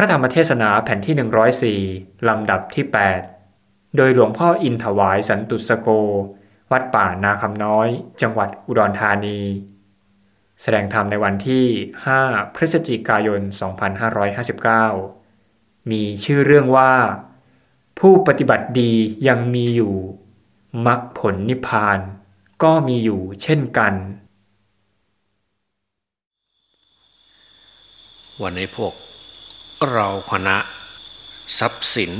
พระธรรมเทศนาแผ่นที่ 104 ลำดับที่ 8 โดยหลวงพ่ออินถวายสันตุสโก วัดป่านาคำน้อย จังหวัดอุดรธานี แสดงธรรมในวันที่ 5 พฤศจิกายน 2559 มีชื่อเรื่องว่า ผู้ปฏิบัติดียังมีอยู่มรรคผลนิพพาน ก็มีอยู่เช่นกัน วันนี้พวก เราคณะทรัพย์สิน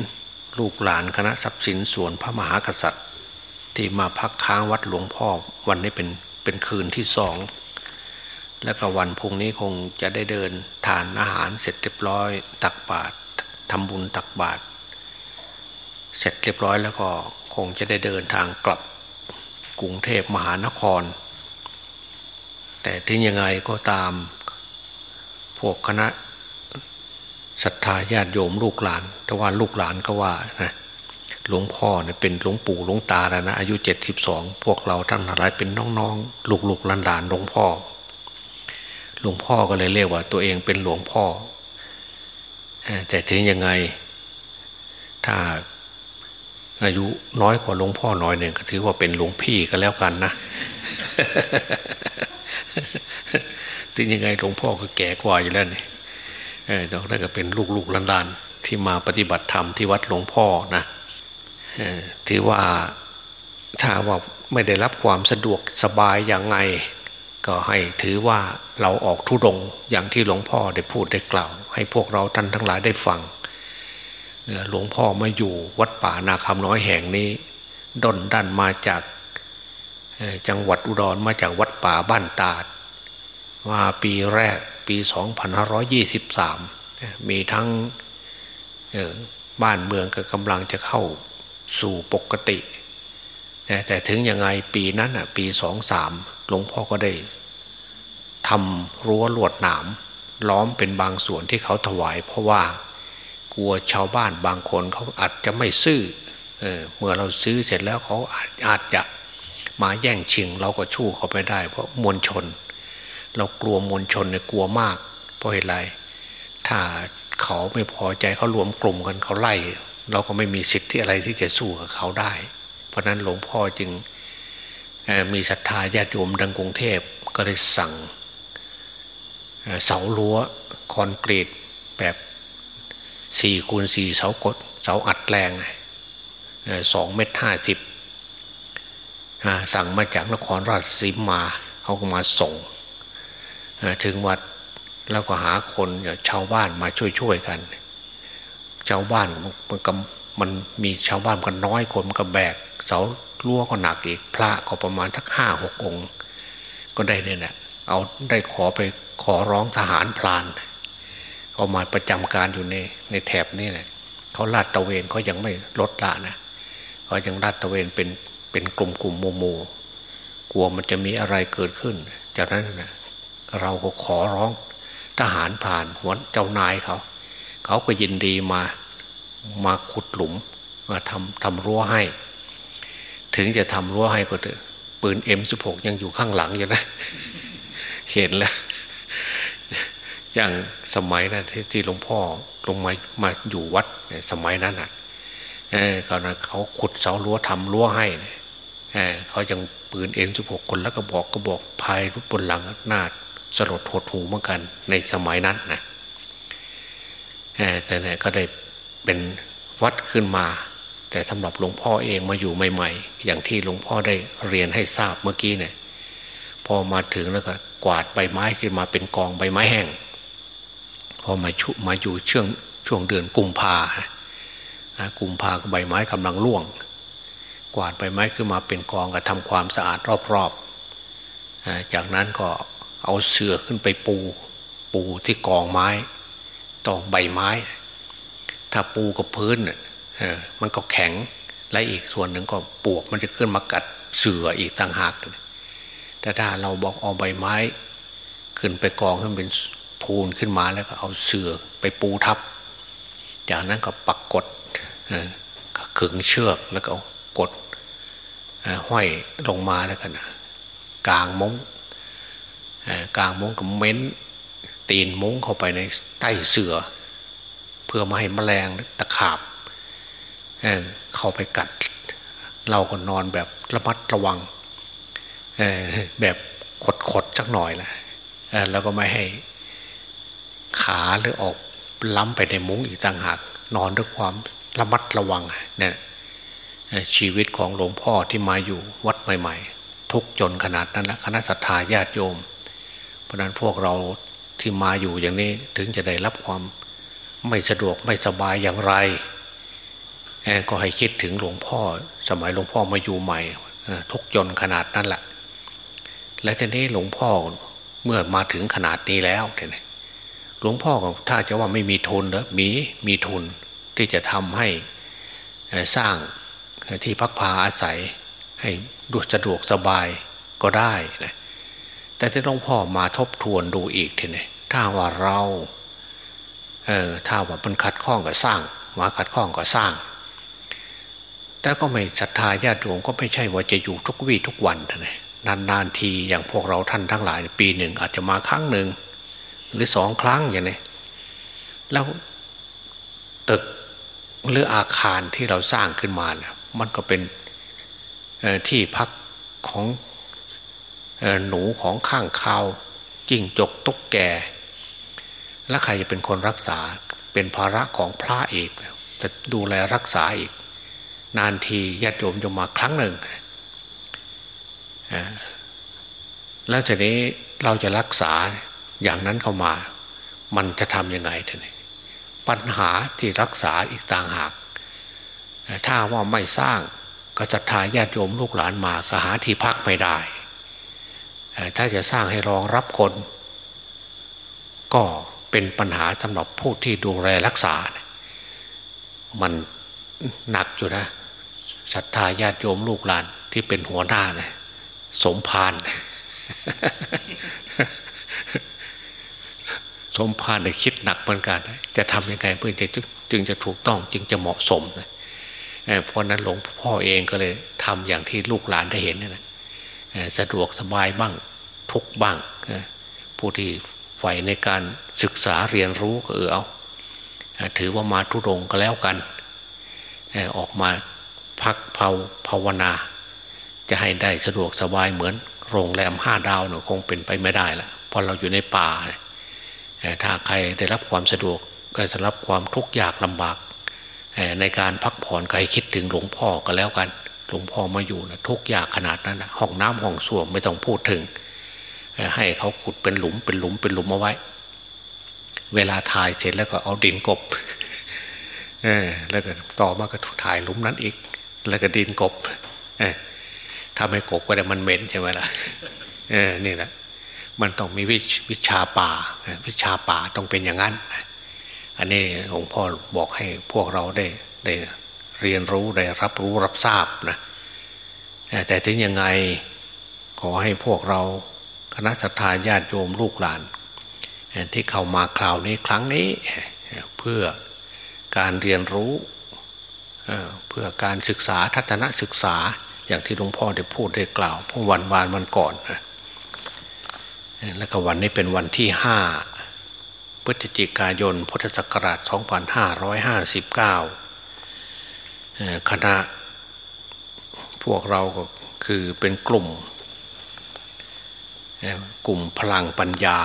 ลูกหลานคณะทรัพย์สินส่วนพระมหากษัตริย์ ที่มาพักค้างวัดหลวงพ่อวันนี้เป็นเป็นคืนที่สองแล้วก็วันพุ่งนี้คงจะได้เดินทานอาหารเสร็จเรียบร้อย ตักบาตรทำบุญตักบาตรเสร็จเรียบร้อยแล้วก็คงจะได้เดินทางกลับกรุงเทพมหานคร แต่ถึงยังไงก็ตาม พวกคณะ ศรัทธาญาติโยมลูกหลานแต่ว่าลูกหลานก็ว่านะหลวงพ่อเนี่ยเป็นหลวงปู่หลวงตาแล้วนะอายุเจ็ดสิบสองพวกเราทั้งหลายเป็นน้องๆ ลูกๆหลานๆหลวงพ่อ หลวงพ่อก็เลยเรียกว่า ตัวเองเป็นหลวงพ่อ แต่ถึงยังไง ถ้าอายุน้อยกว่าหลวงพ่อน้อยหนึ่งก็ถือว่าเป็นหลวงพี่ก็แล้วกันนะถึงยังไงหลวงพ่อก็แก่กว่าอยู่แล้วเนี่ย เออนั่นก็เป็นลูกๆหลานๆที่มาปฏิบัติธรรมที่วัดหลวงพ่อนะถือว่าถ้าว่าไม่ได้รับความสะดวกสบายอย่างไง ก็ให้ถือว่าเราออกทุดงอย่างที่หลวงพ่อได้พูดได้กล่าว ให้พวกเราท่านทั้งหลายได้ฟังหลวงพ่อมาอยู่วัดป่านาคำน้อยแห่งนี้ดนดันมาจากจังหวัดอุดรมาจากวัดป่าบ้านตาดมาปีแรก ปี 2523 มีทั้งบ้านเมืองก็กำลังจะเข้าสู่ปกติ แต่ถึงยังไงปีนั้นปี 23 หลวงพ่อก็ได้ทำรั้วลวดหนาม ล้อมเป็นบางส่วนที่เขาถวาย เพราะว่ากลัวชาวบ้านบางคนเขาอาจจะไม่ซื้อเเมื่อเราซื้อเสร็จแล้วเขาอาจอาจจะมาแย่งชิงเราก็ชู้เขาไปได้ เพราะมวลชน เรากลัวมวลชนเนี่ยกลัวมาก เพราะเหตุไร ถ้าเขาไม่พอใจเขารวมกลุ่มกันเขาไล่ เราก็ไม่มีสิทธิ์ที่อะไรที่จะสู้กับเขาได้ เพราะนั้นหลวงพ่อจึงมีศรัทธาญาติโยมดังกรุงเทพก็เลยสั่งเสารั้วคอนกรีตแบบสี่คูณสี่เสากดเสาอัดแรงสองเมตรห้าสิบสั่งมาจากนครราชสีมาเขาก็มาส่ง ถึงวัดแล้วก็หาคนชาวบ้านมาช่วยๆกัน ชาวบ้านมันก็มันมีชาวบ้านกันน้อยคนมันก็แบกเสารั้วก็หนักอีกพระก็ประมาณสักห้าหกองค์ ก็ได้เนี่ยนะเอาได้ขอไปขอร้องทหารพลานเอามาประจำการอยู่ในในแถบนี้แหละเขาลาดตะเวนเขายังไม่ลดละนะเขายังลาดตะเวนเป็นเป็นกลุ่มกลุ่มโมโมกลัวมันจะมีอะไรเกิดขึ้น จากนั้นนะ เราก็ขอร้องทหารผ่านหัวเจ้านายเขา เขาก็ยินดีมามาขุดหลุมมาทำทำรั้วให้ ถึงจะทำรั้วให้ก็เถอะปืนเอ็มสิบหกยังอยู่ข้างหลังอยู่นะ เห็นแล้ว อย่างสมัยนั้นที่หลวงพ่อลงมามาอยู่วัดสมัยนั้นอะเออเขาเขาขุดเสารั้วทำรั้วให้เออเขายังปืนเอ็มสิบหกคนแล้วก็บอกก็บอกภายรูปบนหลังหน้า สลดหดหูเหมือนกันในสมัยนั้นนะแต่เนี่ยก็ได้เป็นวัดขึ้นมา แต่สำหรับหลวงพ่อเองมาอยู่ใหม่ ๆ อย่างที่หลวงพ่อได้เรียนให้ทราบเมื่อกี้เนี่ยพอมาถึงแล้วก็กวาดใบไม้ขึ้นมาเป็นกองใบไม้แห้งพอมาชุมาอยู่ช่วงช่วงเดือนกุมภากุมภาใบไม้กำลังร่วง กวาดใบไม้ขึ้นมาเป็นกองก็ทำความสะอาดรอบๆจากนั้นก็ เอาเสือขึ้นไปปู ปูที่กองไม้ตอใบไม้ ถ้าปูกับพื้นมันก็แข็งและอีกส่วนหนึ่งก็ปวกมันจะขึ้นมากัดเสืออีกต่างหากแต่ถ้าเราบอกเอาใบไม้ ขึ้นไปกองขึ้นเป็นพูนขึ้นมาแล้วก็เอาเสือไปปูทับ จากนั้นก็ปักกดขึงเชือกแล้วก็กดห้อยลงมาแล้วกันกลางมง กลางมุ้งก็เม้น ตีนมุ้งเข้าไปในใต้เสือ เพื่อไม่ให้แมลงตะขาบเเข้าไปกัด เราก็นอนแบบระมัดระวัง แบบขดๆสักหน่อยแหละแล้วก็ไม่ให้ขาหรือออกล้ำไปในมุ้งอีกต่างหากนอนด้วยความระมัดระวังเนี่ยชีวิตของหลวงพ่อที่มาอยู่วัดใหม่ ๆ ทุกจนขนาดนั้นและคณะสัตยาญาติโยม เพราะนั้นพวกเราที่มาอยู่อย่างนี้ถึงจะได้รับความไม่สะดวกไม่สบายอย่างไร ก็ให้คิดถึงหลวงพ่อ สมัยหลวงพ่อมาอยู่ใหม่ทุกจนขนาดนั้นแหละและทีนี้หลวงพ่อเมื่อมาถึงขนาดนี้แล้วเนี่ยหลวงพ่อถ้าจะว่าไม่มีทุนเนอมีมีทุนที่จะทำให้สร้างที่พักพาอาศัยให้ดูสะดวกสบายก็ได้นะ แต่ที่หลวงพ่อมาทบทวนดูอีกทีนี่ถ้าว่าเราเออถ้าว่ามันขัดข้องก็สร้างมาขัดข้องก็สร้าง แต่ก็ไม่ศรัทธาญาติโยมก็ไม่ใช่ว่าจะอยู่ทุกวี่ทุกวันนะนานๆทีอย่างพวกเราท่านทั้งหลาย ปีหนึ่งอาจจะมาครั้งหนึ่งหรือสองครั้งอย่างนี้แล้วตึกหรืออาคารที่เราสร้างขึ้นมาเนี่ยมันก็เป็นที่พักของ หนูของข้างคาวจิ้งจกตุ๊กแก แล้วใครจะเป็นคนรักษาเป็นภาระของพระเอกจะดูแลรักษาอีก นานทีญาติโยมจะมาครั้งหนึ่งแล้วจากนี้เราจะรักษาอย่างนั้นเข้ามา มันจะทำยังไงท่านปัญหาที่รักษาอีกต่างหาก ถ้าว่าไม่สร้างก็จะทายญาติโยมลูกหลานมาก็หาที่พักไม่ได้ ถ้าจะสร้างให้รองรับคน ก็เป็นปัญหาสำหรับผู้ที่ดูแลรักษา มันหนักอยู่นะศรัทธาญาติโยมลูกหลานที่เป็นหัวหน้านะสมพานสมภารได้คิดหนักเหมือนกัน จะทำยังไงเพื่อจะจึงจะถูกต้องจึงจะเหมาะสมนะเพราะนั้นหลวงพ่อเองก็เลยทำอย่างที่ลูกหลานได้เห็นนี่นะ สะดวกสบายบ้างทุกบ้างผู้ที่ใฝ่ในการศึกษาเรียนรู้ก็เออเอาถือว่ามาทุรงก็แล้วกัน ออกมาพักภาภาวนา จะให้ได้สะดวกสบายเหมือนโรงแรมห้าดาวเนี่ยคงเป็นไปไม่ได้ละเพราะเราอยู่ในป่า ถ้าใครได้รับความสะดวกก็จะรับความทุกข์ยากลำบาก ในการพักผ่อนใครคิดถึงหลวงพ่อก็แล้วกัน หลวงพ่อมาอยู่นะทุกยากขนาดนั้นนะห้องน้ำห้องส้วมไม่ต้องพูดถึง ให้เขาขุดเป็นหลุมเป็นหลุมเป็นหลุมเอาไว้ เวลาถ่ายเสร็จแล้วก็เอาดินกบเออแล้วก็ต่อมาก็ถ่ายหลุมนั้นอีก แล้วก็ดินกบเออถ้าไม่กบก็ได้มันเหม็นใช่ไหมล่ะเออนี่แหละมันต้องมีวิวชาป่าวิชาป่าต้องเป็นอย่างนั้น อันนี้หลวงพ่อบอกให้พวกเราได้ได้ เรียนรู้ได้รับรู้รับทราบนะแต่ถึงยังไงขอให้พวกเราคณะสัตยาญาติโยมลูกหลาน ที่เข้ามาคราวนี้ครั้งนี้เพื่อการเรียนรู้เพื่อการศึกษาทัศนศึกษาอย่างที่หลวงพ่อได้พูดได้กล่าวเมื่อวันวานวันก่อนนะแล้วก็วันนี้เป็นวันที่ห้าพฤศจิกายนพุทธศักราช 2559 คณะ พวกเราก็คือเป็นกลุ่ม กลุ่มพลังปัญญา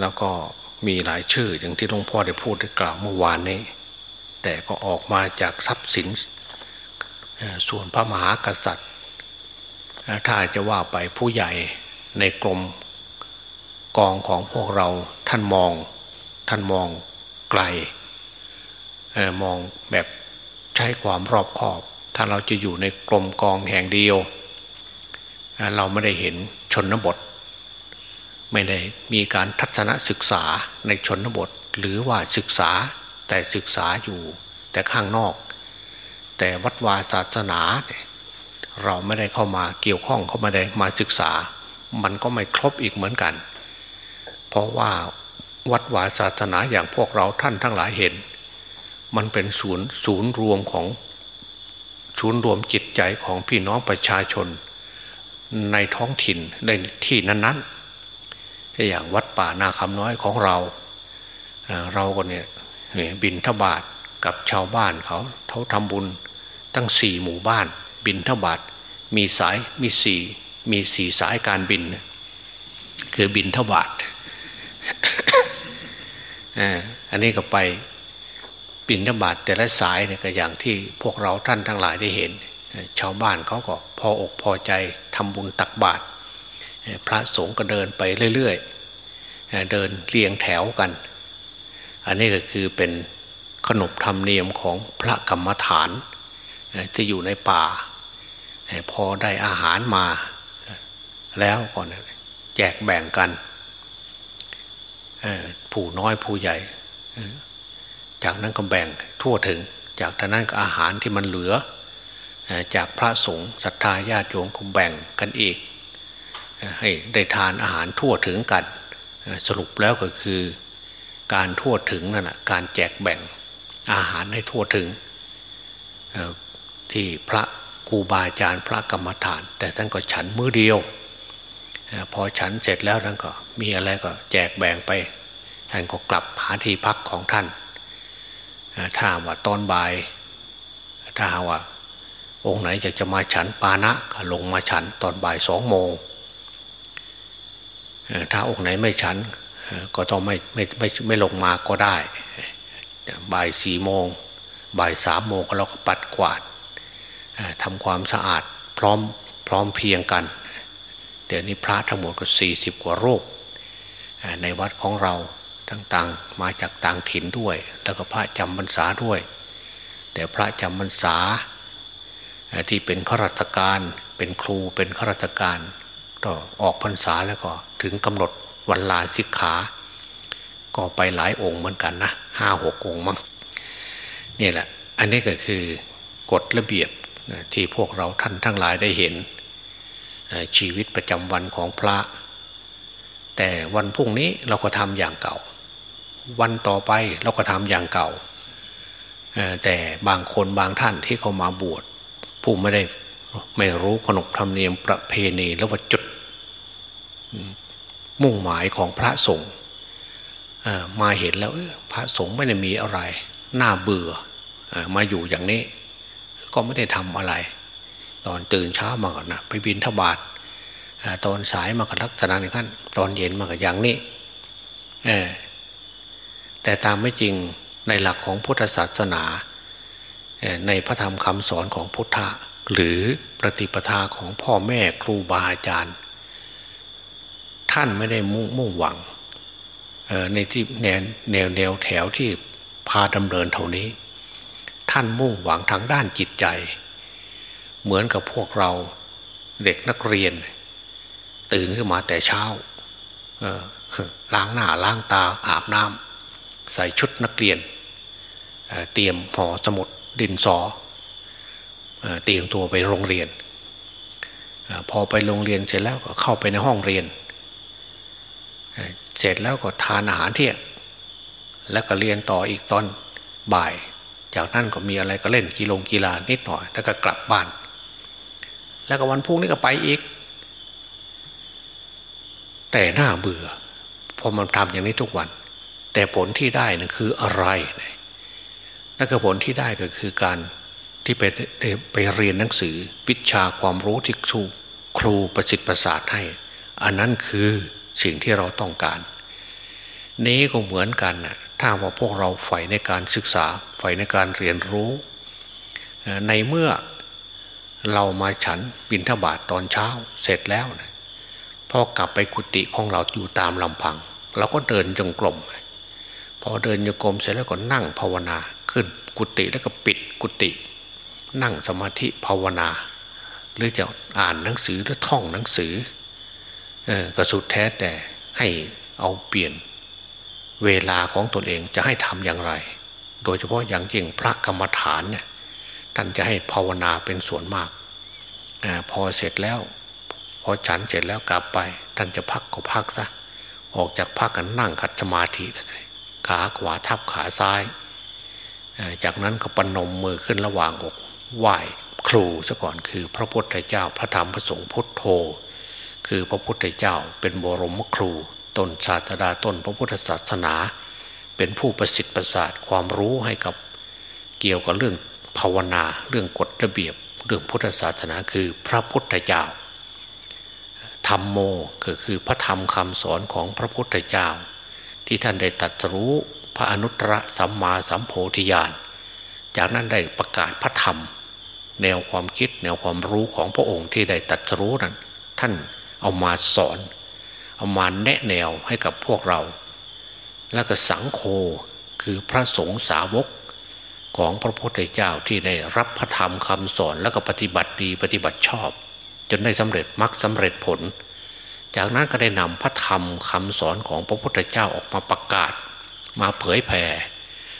แล้วก็มีหลายชื่ออย่างที่หลวงพ่อได้พูดได้กล่าวเมื่อวานนี้ แต่ก็ออกมาจากทรัพย์สิน ส่วนพระมหากษัตริย์ ถ้าจะว่าไปผู้ใหญ่ในกรมกองของพวกเราท่านมอง ท่านมองไกล มองแบบใช้ความรอบคอบ ถ้าเราจะอยู่ในกรมกองแห่งเดียว เราไม่ได้เห็นชนบท ไม่ได้มีการทัศนศึกษาในชนบท หรือว่าศึกษาแต่ศึกษาอยู่แต่ข้างนอก แต่วัดวาศาสนาเนี่ยเราไม่ได้เข้ามาเกี่ยวข้องเข้ามาได้มาศึกษา มันก็ไม่ครบอีกเหมือนกัน เพราะว่าวัดวาศาสนาอย่างพวกเราท่านทั้งหลายเห็น มันเป็นศูนย์ศูนย์รวมของศูนย์รวมจิตใจของพี่น้องประชาชน ในท้องถิ่นในที่นั้นๆอย่างวัดป่านาคำน้อยของเรา เราก็เนี่ยบินทบาทกับชาวบ้านเขาเขาทำบุญตั้งสี่หมู่บ้าน บินทบาทมีสายมีสี่มีสี่สายการบิน คือบินทบาทอันนี้ก็ไป บินทบาทแต่ละสายเนี่ยก็อย่างที่พวกเราท่านทั้งหลายได้เห็น ชาวบ้านเขาก็พออกพอใจทำบุญตักบาตรพระสงฆ์ก็เดินไปเรื่อยๆเดินเรียงแถวกัน อันนี้ก็คือเป็นขนบธรรมเนียมของพระกรรมฐานที่อยู่ในป่า พอได้อาหารมา แล้วก่อนแจกแบ่งกันผู้น้อยผู้ใหญ่ จากนั้นก็แบ่งทั่วถึง จากนั้นก็อาหารที่มันเหลือ จากพระสงฆ์ศรัทธาญาติโยมก็แบ่งกันอีก ให้ได้ทานอาหารทั่วถึงกัน สรุปแล้วก็คือ การทั่วถึงนั่นแหะการแจกแบ่งอาหารให้ทั่วถึง ที่พระครูบาอาจารย์พระกรรมฐาน แต่ท่านก็ฉันมือเดียว พอฉันเสร็จแล้วท่านก็มีอะไรก็แจกแบ่งไปท่านก็กลับหาที่พักของท่าน ถ้าว่าตอนบ่าย ถ้าว่า องค์ไหนจะจะมาฉันปานะก็ลงมาฉันตอนบ่ายสองโมงถ้าองค์ไหนไม่ฉันก็ต้องไม่ไม่ไม่ไม่ลงมาก็ได้ บ่ายสี่โมง บ่ายสามโมงเราก็ปัดกวาดทำความสะอาดพร้อมพร้อมเพียงกัน เดี๋ยวนี้พระทั้งหมดก็สี่สิบกว่ารูปในวัดของเรา ต่างๆ มาจากต่างถิ่นด้วย แล้วก็พระจำพรรษาด้วย แต่พระจำพรรษาที่เป็นข้าราชการเป็นครูเป็นข้าราชการก็ออกพรรษาแล้วก็ถึงกำหนดวันลาสิกขา ก็ไปหลายองค์เหมือนกันนะห้าหกองค์มั้งนี่แหละ อันนี้ก็คือกฎระเบียบที่พวกเราท่านทั้งหลายได้เห็น ชีวิตประจำวันของพระ แต่วันพรุ่งนี้เราก็ทำอย่างเก่า วันต่อไปเราก็ทำอย่างเก่า แต่บางคนบางท่านที่เขามาบวชผู้ไม่ได้ไม่รู้ขนบธรรมเนียมประเพณีแล้วว่าจุด มุ่งหมายของพระสงฆ์มาเห็นแล้วพระสงฆ์ไม่ได้มีอะไร น่าเบื่อมาอยู่อย่างนี้ ก็ไม่ได้ทำอะไร ตอนตื่นเช้ามาก่อนนะไปบินทบาทตอนสายมากับลักษณะนี้ขั้นตอนเย็นมากับอย่างนี้ แต่ตามไม่จริงในหลักของพุทธศาสนา ในพระธรรมคำสอนของพุทธะหรือปฏิปทาของพ่อแม่ครูบาอาจารย์ ท่านไม่ได้มุ่งมุ่งหวังในที่แนวแนวแนวแถวที่พาดำเนินเท่านี้ ท่านมุ่งหวังทางด้านจิตใจ เหมือนกับพวกเราเด็กนักเรียน ตื่นขึ้นมาแต่เช้าล้างหน้าล้างตาอาบน้ำ ใส่ชุดนักเรียนเตรียมพอสมุดดินสอเตรียมตัวไปโรงเรียนพอไปโรงเรียนเสร็จแล้วก็เข้าไปในห้องเรียน เสร็จแล้วก็ทานอาหารเที่ยงแล้วก็เรียนต่ออีกตอนบ่าย จากนั้นก็มีอะไรก็เล่นกีฬากีฬานิดหน่อย แล้วก็กลับบ้าน แล้วก็วันพุ่งนี้ก็ไปอีก แต่หน้าเบื่อพอมันทำอย่างนี้ทุกวัน แต่ผลที่ได้นั่นคืออะไรนั่นก็ผลที่ได้ก็คือการที่ไปไปเรียนหนังสือวิชาความรู้ที่ครูครูประสิทธิ์ประสาทให้ อันนั้นคือสิ่งที่เราต้องการ นี้ก็เหมือนกันนะถ้าว่าพวกเราใฝ่ในการศึกษาใฝ่ในการเรียนรู้ ในเมื่อเรามาฉันบินทบาทตอนเช้าเสร็จแล้วนะพอกลับไปกุฏิของเราอยู่ตามลำพัง เราก็เดินจงกรม พอเดินจงกรมเสร็จแล้วก็นั่งภาวนาขึ้นกุฏิแล้วก็ปิดกุฏินั่งสมาธิภาวนา หรือจะอ่านหนังสือหรือท่องหนังสือก็สุดแท้แต่ให้เอาเปลี่ยนเวลาของตนเองจะให้ทำอย่างไร โดยเฉพาะอย่างยิ่งพระกรรมฐานเนี่ยท่านจะให้ภาวนาเป็นส่วนมากอพอเสร็จแล้ว พอฉันเสร็จแล้วกลับไป ท่านจะพักก็พักซะออกจากพักกันนั่งขัดสมาธิ ขาขวาทับขาซ้าย จากนั้นก็ปนมมือขึ้นระหว่างอกไหว้ครูซะก่อนคือพระพุทธเจ้าพระธรรมพระสงฆ์พุทโธ คือพระพุทธเจ้าเป็นบรมครูต้นศาสดาต้นพระพุทธศาสนา เป็นผู้ประสิทธิ์ประสาทความรู้ให้กับเกี่ยวกับเรื่องภาวนาเรื่องกฎระเบียบ เรื่องพุทธศาสนาคือพระพุทธเจ้าธรรมโมก็คือพระธรรมคำสอนของพระพุทธเจ้า ที่ท่านได้ตัดรู้พระอนุตตรสัมมาสัมโพธิญาณ จากนั้นได้ประกาศพระธรรม แนวความคิดแนวความรู้ของพระองค์ที่ได้ตัดรู้นั้น ท่านเอามาสอน เอามาแนะแนวให้กับพวกเรา แล้วก็สังโฆคือพระสงฆ์สาวกของพระพุทธเจ้าที่ได้รับพระธรรมคำสอนแล้วก็ปฏิบัติดีปฏิบัติชอบ จนได้สำเร็จมรรคสาเร็จผล จากนั้นก็ได้นำพระธรรมคำสอนของพระพุทธเจ้าออกมาประกาศ มาเผยแผ่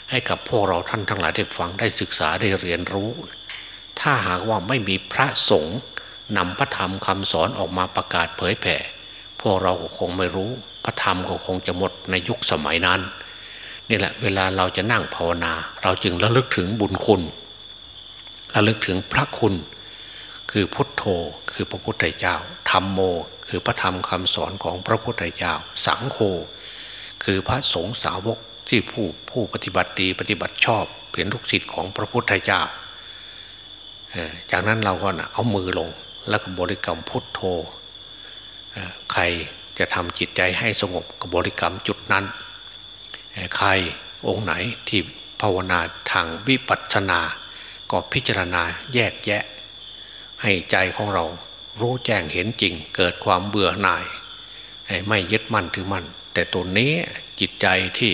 ให้กับพวกเราท่านทั้งหลายได้ฟังได้ศึกษาได้เรียนรู้ ถ้าหากว่าไม่มีพระสงฆ์นำพระธรรมคำสอนออกมาประกาศเผยแผ่ พวกเราก็คงไม่รู้ พระธรรมก็คงจะหมดในยุคสมัยนั้นนี่แหละเวลาเราจะนั่งภาวนา เราจึงระลึกถึงบุญคุณระลึกถึงพระคุณ คือพุทโธคือพระพุทธเจ้าธรรมโม คือพระธรรมคำสอนของพระพุทธเจ้าสังโฆคือพระสงฆ์สาวกที่ผู้ผู้ปฏิบัติดีปฏิบัติชอบเป็นลูกศิษย์ของพระพุทธเจ้า จากนั้นเราก็นะเอามือลงแล้วก็บริกรรมพุทโธใครจะทำจิตใจให้สงบกับบริกรรมจุดนั้น ใครองค์ไหนที่ภาวนาทางวิปัสสนา ก็พิจารณาแยกแยะ ให้ใจของเรา รู้แจ้งเห็นจริง เกิดความเบื่อหน่าย ไม่ยึดมั่นถือมั่นแต่ตัวนี้จิตใจที่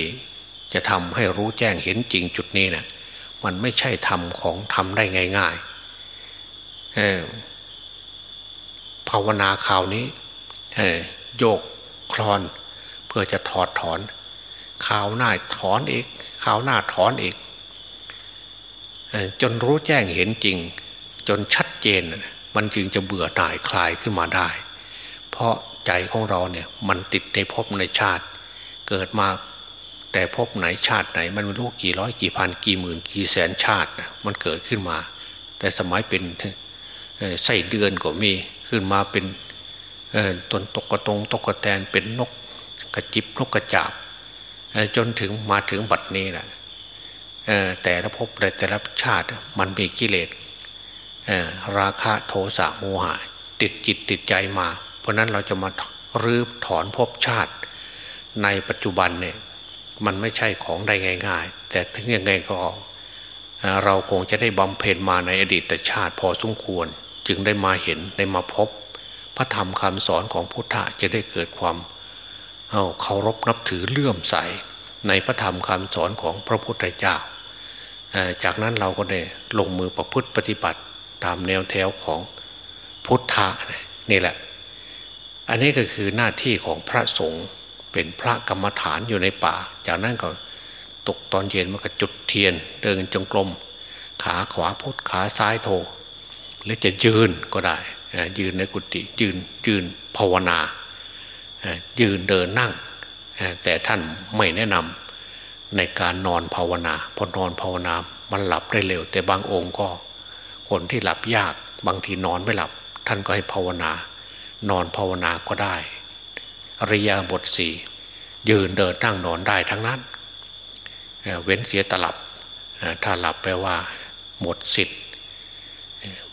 จะทำให้รู้แจ้งเห็นจริงจุดนี้เนะี่ยมันไม่ใช่ทำของทำได้ง่ายๆภาวนาคราวนี้โยกคลอน เพื่อจะถอดถอนข่าวหน้าถอนอีกข่าวหน้าถอนอีกจนรู้แจ้งเห็นจริง จนชัดเจน มันจึงจะเบื่อหน่ายคลายขึ้นมาได้ เพราะใจของเราเนี่ยมันติดในภพในชาติ เกิดมาแต่ภพไหนชาติไหน มันไม่รู้กี่ร้อยกี่พันกี่หมื่นกี่แสนชาตินะมันเกิดขึ้นมา แต่สมัยเป็นไส้เดือนก็มีขึ้นมาเป็นตนตกกระตงตกกระแตนเป็นนกกระจิบนกกระจาบจนถึงมาถึงบัดนี้แหละแต่ละภพแต่ละชาติมันมีกิเลส ราคะโทสะโมหะ ติดจิตติดใจมา เพราะนั้นเราจะมารื้อถอนภพชาติ ในปัจจุบันเนี่ยมันไม่ใช่ของได้ง่าย ๆ แต่ถึงยังไงก็เราคงจะได้บำเพ็ญมาในอดีตชาติพอสมควร จึงได้มาเห็นได้มาพบ พระธรรมคำสอนของพุทธะจะได้เกิดความเาคารพนับถือเลื่อมใส ในพระธรรมคำสอนของพระพุทธเจ้าจากนั้นเราก็ได้ลงมือประพฤติปฏิบัติ ตามแนวแถวของพุทธะนี่แหละ อันนี้ก็คือหน้าที่ของพระสงฆ์เป็นพระกรรมฐานอยู่ในป่า จากนั้นก็ตกตอนเย็นมันก็จุดเทียน เดินจงกรมขาขวาพุทขาซ้ายโทหรือจะยืนก็ได้ ยืนในกุฏิยืนยืนภาวนา ยืนเดินนั่ง แต่ท่านไม่แนะนำในการนอนภาวนาพอนอนภาวนามันหลับได้เร็ว แต่บางองค์ก็ คนที่หลับยากบางทีนอนไม่หลับ ท่านก็ให้ภาวนา นอนภาวนาก็ได้อริยบทสี่ยืนเดินนั่งนอนได้ทั้งนั้น เว้นเสียตลับ ถ้าหลับแปลว่า หมดสิทธิ์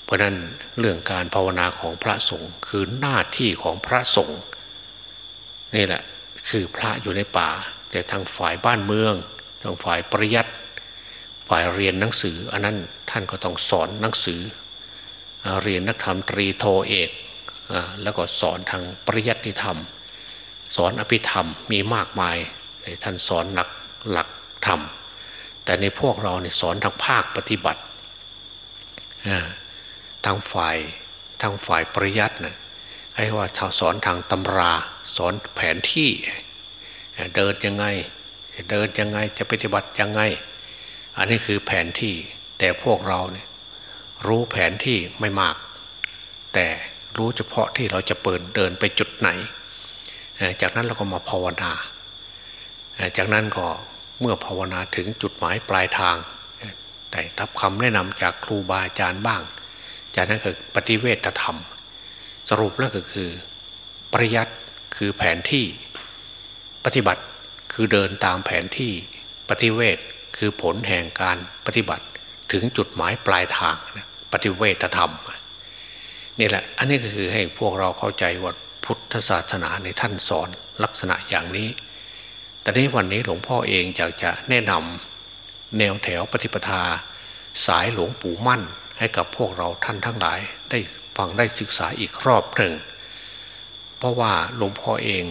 เพราะนั้นเรื่องการภาวนาของพระสงฆ์คือหน้าที่ของพระสงฆ์นี่แหละคือพระอยู่ในป่า แต่ทางฝ่ายบ้านเมือง ทางฝ่ายปริยัติฝ่ายเรียนหนังสือ อันนั้น ท่านก็ต้องสอนหนังสือ เรียนนักธรรมตรีโทเอกแล้วก็สอนทางปริยัติธรรม สอนอภิธรรมมีมากมายท่านสอนหลักหลักธรรม แต่ในพวกเราเนี่ยสอนทางภาคปฏิบัติทางฝ่ายทางฝ่ายปริยัตินะให้ว่าสอนทางตำราสอนแผนที่เดินยังไงเดินยังไงจะปฏิบัติยังไง อันนี้คือแผนที่ แต่พวกเราเนี่ยรู้แผนที่ไม่มาก แต่รู้เฉพาะที่เราจะเปิดเดินไปจุดไหน จากนั้นเราก็มาภาวนา จากนั้นก็เมื่อภาวนาถึงจุดหมายปลายทางแต่รับคำแนะนำจากครูบาอาจารย์บ้าง จากนั้นก็ปฏิเวทธรรม สรุปแล้วก็คือ ปริยัติคือแผนที่ปฏิบัติคือเดินตามแผนที่ปฏิเวทคือผลแห่งการปฏิบัติ ถึงจุดหมายปลายทางปฏิเวทธรรมนี่แหละ อันนี้ก็คือให้พวกเราเข้าใจว่าพุทธศาสนาในท่านสอนลักษณะอย่างนี้ แต่ในวันนี้หลวงพ่อเองอยากจะแนะนำแนวแถวปฏิปทา สายหลวงปู่มั่น ให้กับพวกเราท่านทั้งหลาย ได้ฟังได้ศึกษาอีกรอบหนึ่ง เพราะว่าหลวงพ่อเอง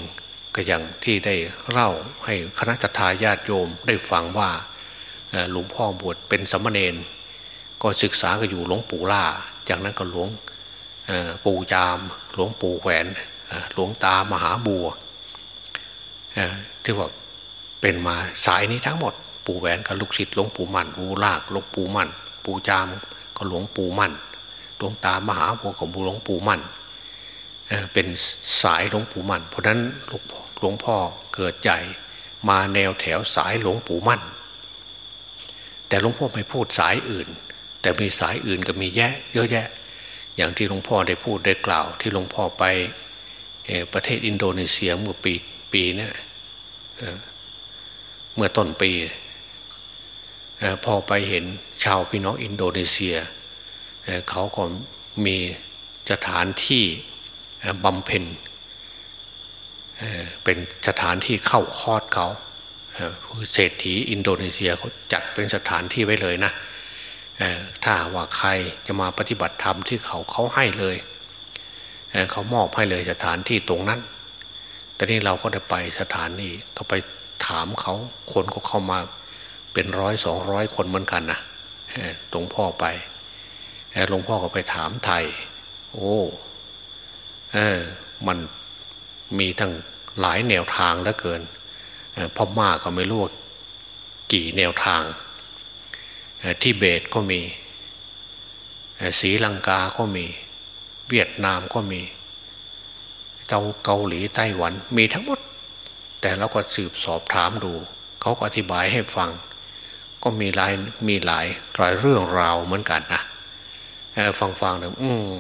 ก็อย่างที่ได้เล่าให้คณะทาญาติโยมได้ฟังว่า หลวงพ่อบวชเป็นสมณเณรก็ศึกษาก็อยู่หลวงปู่ล่า จากนั้นก็หลวงปู่จาม หลวงปู่แหวนหลวงตามหาบัวที่ว่าเป็นมาสายนี้ทั้งหมด ปู่แหวนกับลูกศิษย์หลวงปู่มั่นปู่ลากหลวงปู่มั่นปู่จามก็หลวงปู่มั่นหลวงตามหาบัวกับหลวงปู่มั่นเป็นสายหลวงปู่มั่น เพราะนั้นหลวงพ่อเกิดใหญ่มาแนวแถวสายหลวงปู่มั่น แต่หลวงพ่อไม่พูดสายอื่น แต่มีสายอื่นก็มีแยะ เยอะแยะ อย่างที่หลวงพ่อได้พูดได้กล่าว ที่หลวงพ่อไปประเทศอินโดนีเซียเมื่อปีปีนี้เมื่อต้นปีพอไปเห็นชาวพี่น้องอินโดนีเซียเขาก็มีสถานที่บำเพ็ญเป็นสถานที่เข้าคอดเขา เศรษฐีอินโดนีเซียเขาจัดเป็นสถานที่ไว้เลยนะถ้าว่าใครจะมาปฏิบัติธรรมที่เขาเขาให้เลยเขามอบให้เลยสถานที่ตรงนั้น แต่นี่เราก็ได้ไปสถานนี้ก็ไปถามเขาคนก็เข้ามาเป็นร้อยสองร้อยคนเหมือนกันนะหลวงพ่อไปหลวงพ่อก็ไปถามไทย โอ้เออมันมีทั้งหลายแนวทางเหลือเกิน พ่อมาก็ไม่รู้กี่แนวทางที่เบตก็มีสีลังกาก็มี เวียดนามก็มีเาเกาหลีไต้หวันมีทั้งหมด แต่เราก็สืบสอบถามดู เขาก็อธิบายให้ฟัง ก็มีหลายมีหลายหลายเรื่องราวเหมือนกันนะฟังฟังเนี่ยอืม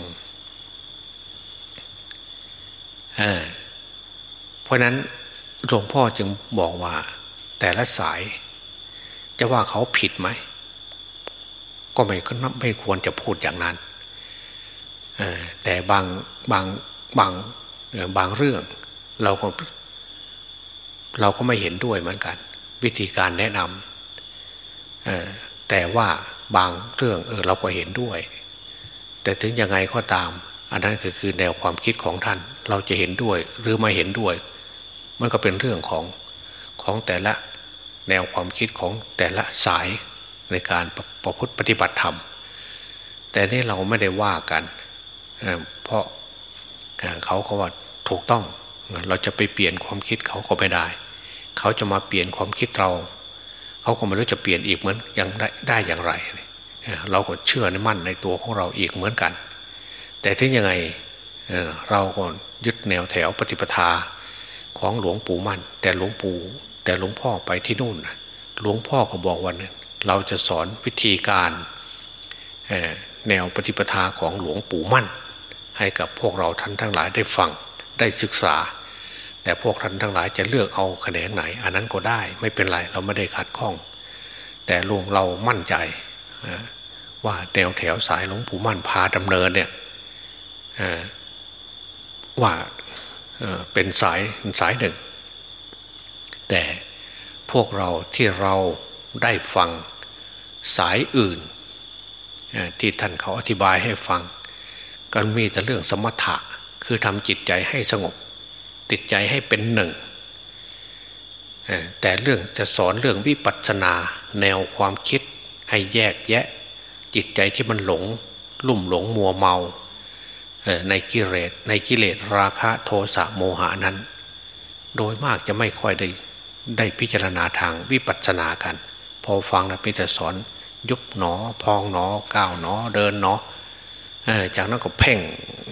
เพราะนั้น หลวงพ่อจึงบอกว่า แต่ละสาย จะว่าเขาผิดไหม ก็ไม่ไม่ควรจะพูดอย่างนั้นแต่บางบางบางบางเรื่อง เราก็เราก็ไม่เห็นด้วยเหมือนกัน วิธีการแนะนำแต่ว่าบางเรื่องเออเราก็เห็นด้วย แต่ถึงยังไงก็ตาม อันนั้นก็คือแนวความคิดของท่าน เราจะเห็นด้วยหรือไม่เห็นด้วย มันก็เป็นเรื่องของของแต่ละแนวความคิดของแต่ละสายในการประพฤติปฏิบัติธรรม แต่นี่เราไม่ได้ว่ากัน เพราะเขาเขาว่าถูกต้อง เราจะไปเปลี่ยนความคิดเขาก็ไม่ได้ เขาจะมาเปลี่ยนความคิดเรา เขาก็ไม่รู้จะเปลี่ยนอีกเหมือนยังได้ได้อย่างไร เราก็เชื่อในมั่นในตัวของเราอีกเหมือนกัน แต่ถึงยังไงเราก็ยึดแนวแถวปฏิปทา ของหลวงปู่มั่น แต่หลวงปู่แต่หลวงพ่อไปที่นู่นหลวงพ่อก็บอกวันนึงเราจะสอนวิธีการแนวปฏิปทาของหลวงปู่มั่น ให้กับพวกเราท่านทั้งหลายได้ฟังได้ศึกษา แต่พวกท่านทั้งหลายจะเลือกเอาแขนงไหน อันนั้นก็ได้ไม่เป็นไรเราไม่ได้ขัดข้อง แต่ลุงเรามั่นใจว่าแนวแถวสายหลวงปู่มั่นพาดำเนินเนี่ยว่า เป็นสายสายหนึ่ง แต่พวกเราที่เราได้ฟังสายอื่น ที่ท่านเขาอธิบายให้ฟัง ก็มีแต่เรื่องสมถะคือทำจิตใจให้สงบ ติดใจให้เป็นหนึ่ง แต่เรื่องจะสอนเรื่องวิปัสสนาแนวความคิดให้แยกแยะ จิตใจที่มันหลง ลุ่มหลงมัวเมา ในกิเลสในกิเลสราคะโทสะโมหานั้น โดยมากจะไม่ค่อยได้ได้พิจารณาทางวิปัสสนากัน พอฟังแล้วพีแต่สอนยุบหนอ พองหนอก้าวหนอเดินหนอจากนั้นก็เพ่ง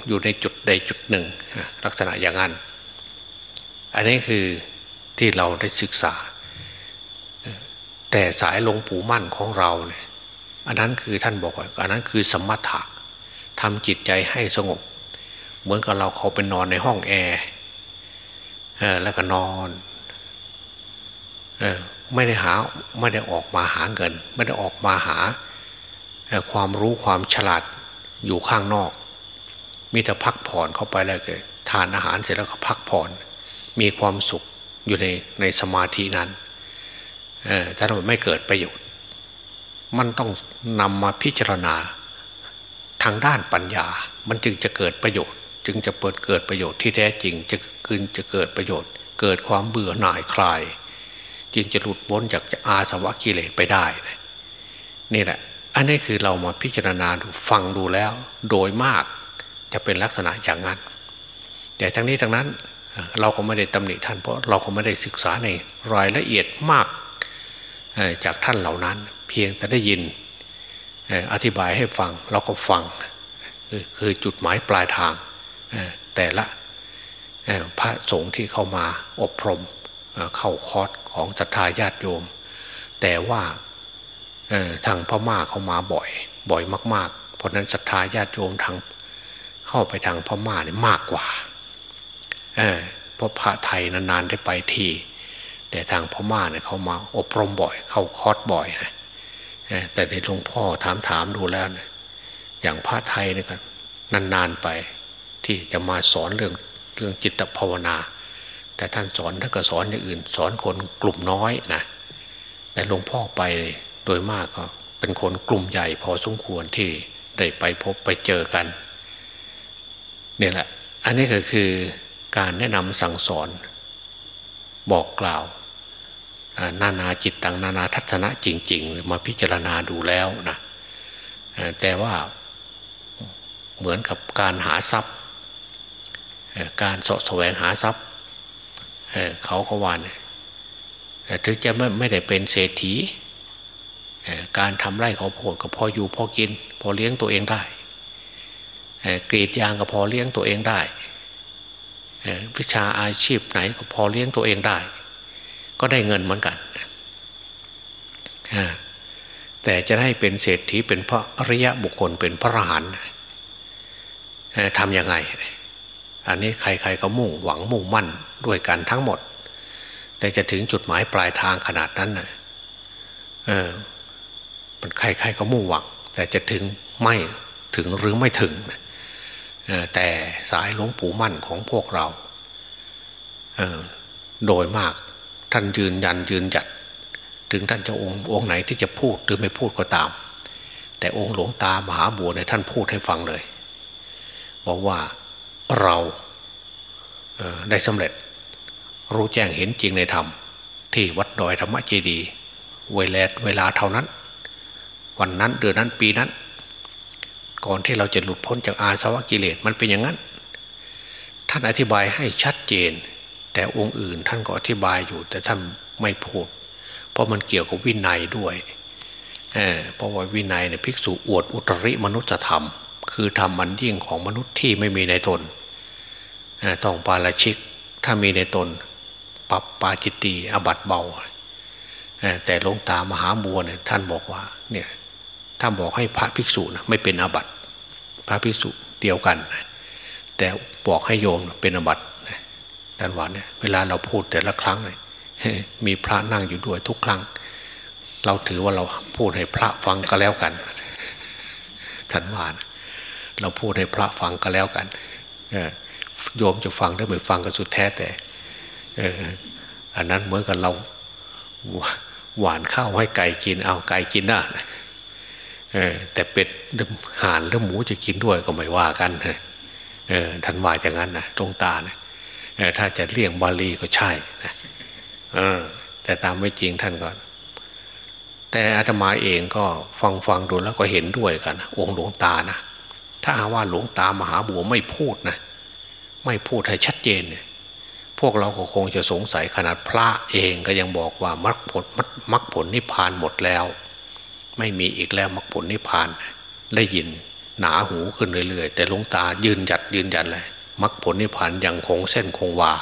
อยู่ในจุดใดจุดหนึ่ง ลักษณะอย่างนั้น อันนี้คือที่เราได้ศึกษา แต่สายหลวงปู่มั่นของเราเนี่ยอันนั้นคือท่านบอกว่าอันนั้นคือสมถะ ทำจิตใจให้สงบ เหมือนกับเราเขาไปนอนในห้องแอร์แล้วก็นอนไม่ได้หาไม่ได้ออกมาหาเงิน ไม่ได้ออกมาหาความรู้ความฉลาดอยู่ข้างนอก มีแต่พักผ่อนเข้าไปแล้วเลยทานอาหารเสร็จแล้วก็พักผ่อน มีความสุขอยู่ในในสมาธินั้นถ้ามันไม่เกิดประโยชน์ มันต้องนำมาพิจารณา ทางด้านปัญญา มันจึงจะเกิดประโยชน์ จึงจะเปิดเกิดประโยชน์ที่แท้จริงจะคืนจะเกิดประโยชน์ เกิดความเบื่อหน่ายคลาย จึงจะหลุดพ้นจากอาสวะกิเลสไปได้นี่แหละ อันนี้คือเรามาพิจารณาดูฟังดูแล้ว โดยมากจะเป็นลักษณะอย่างนั้น แต่ทั้งนี้ทั้งนั้นเราก็ไม่ได้ตำหนิท่านเพราะเราก็ไม่ได้ศึกษาในรายละเอียดมากจากท่านเหล่านั้น เพียงแต่ได้ยิน อธิบายให้ฟังเราก็ฟัง คือจุดหมายปลายทาง แต่ละพระสงฆ์ที่เข้ามาอบรมเข้าคอร์สของศรัทธาญาติโยม แต่ว่าทางพม่าเข้ามาบ่อย บ่อยมาก ๆ เพราะนั้นศรัทธาญาติโยมทางเข้าไปทางพม่าเนี่ยมากกว่าเพราะพระไทยนานๆได้ไปทีแต่ทางพม่าเนี่ยเขามาอบรมบ่อย เข้าคอร์สบ่อยนะ แต่ในหลวงพ่อถามถามดูแล้วอย่างพระไทยนี่กันนานๆไป ที่จะมาสอนเรื่องเรื่องจิตภาวนา แต่ท่านสอนท่านก็สอนอย่างอื่น สอนคนกลุ่มน้อยนะแต่หลวงพ่อไปโดยมากก็เป็นคนกลุ่มใหญ่พอสมควรที่ได้ไปพบไปเจอกันเนี่ยแหละ อันนี้ก็คือการแนะนำสั่งสอน บอกกล่าว นานาจิตตังนานาทัศนะจริง ๆ มาพิจารณาดูแล้วนะแต่ว่าเหมือนกับการหาทรัพย์ การสะแสวงหาทรัพย์เขาเขาวานถึงจะไม่ไม่ได้เป็นเศรษฐีการทำไร่เขาโพดก็พออยู่พอกิน พอเลี้ยงตัวเองได้กรีดยางก็พอเลี้ยงตัวเองได้ วิชาอาชีพไหนก็พอเลี้ยงตัวเองได้ ก็ได้เงินเหมือนกันแต่จะให้เป็นเศรษฐีเป็นพระอริยะบุคคลเป็นพระอรหันต์ทำยังไง อันนี้ใครๆก็มุ่งหวังมุ่งมั่นด้วยกันทั้งหมด แต่จะถึงจุดหมายปลายทางขนาดนั้นนะเออมันใครๆก็มุ่งหวัง แต่จะถึงไม่ถึงหรือไม่ถึงแต่สายหลวงปู่มั่นของพวกเรา โดยมาก ท่านยืนยันยืนจัด ถึงท่านจะองค์องค์ไหนที่จะพูดหรือไม่พูดก็ตาม แต่องค์หลวงตามหาบัวเนี่ยท่านพูดให้ฟังเลย บอกว่าเราได้สำเร็จ รู้แจ้งเห็นจริงในธรรม ที่วัดดอยธรรมเจดีเวลาเวลาเท่านั้น วันนั้นเดือนนั้นปีนั้น ก่อนที่เราจะหลุดพ้นจากอาสวะกิเลสมันเป็นอย่างนั้น ท่านอธิบายให้ชัดเจน แต่องค์อื่นท่านก็อธิบายอยู่ แต่ท่านไม่พูด เพราะมันเกี่ยวกับวินัยด้วยเเพราะว่าวินัยเนี่ยภิกษุอวดอุตริมนุษยธรรม คือทำมันยิ่งของมนุษย์ที่ไม่มีในตนต้องปาราชิกถ้ามีในตนปรับปาจิตตีอบัตเบา แต่หลวงตามหาบัวเนี่ยท่านบอกว่าเนี่ยท่านบอกให้พระภิกษุนะไม่เป็นอบัตพระภิกษุเดียวกัน แต่บอกให้โยมเป็นอบัต ท่านว่าเนี่ยเวลาเราพูดแต่ละครั้งเลยมีพระนั่งอยู่ด้วยทุกครั้ง เราถือว่าเราพูดให้พระฟังก็แล้วกันท่านว่านะเราพูดให้พระฟังก็แล้วกันโยมจะฟังได้ไม่ฟังก็สุดแท้แต่อันนั้นเหมือนกับเราหวานข้าวให้ไก่กินเอาไก่กินได้แต่เป็ดห่านหรือหมูจะกินด้วยก็ไม่ว่ากันท่านว่าอย่างนั้นนะตรงตานะ ถ้าจะเลี่ยงบาลีก็ใช่นะแต่ตามไม่จริงท่านก่อนแต่อาตมาเองก็ฟังฟังดูแล้วก็เห็นด้วยกันองค์หลวงตานะถ้าว่าหลวงตามหาบัวไม่พูดนะไม่พูดให้ชัดเจนเนี่ยพวกเราก็คงจะสงสัยขนาดพระเองก็ยังบอกว่ามรรคผลมรรคผลนิพพานหมดแล้ว ไม่มีอีกแล้วมรรคผลนิพพานได้ยินหนาหูขึ้นเรื่อยๆ แต่หลวงตายืนจัดยืนยันเลย มรรคผลนิพพานยังคงเส้นคงวา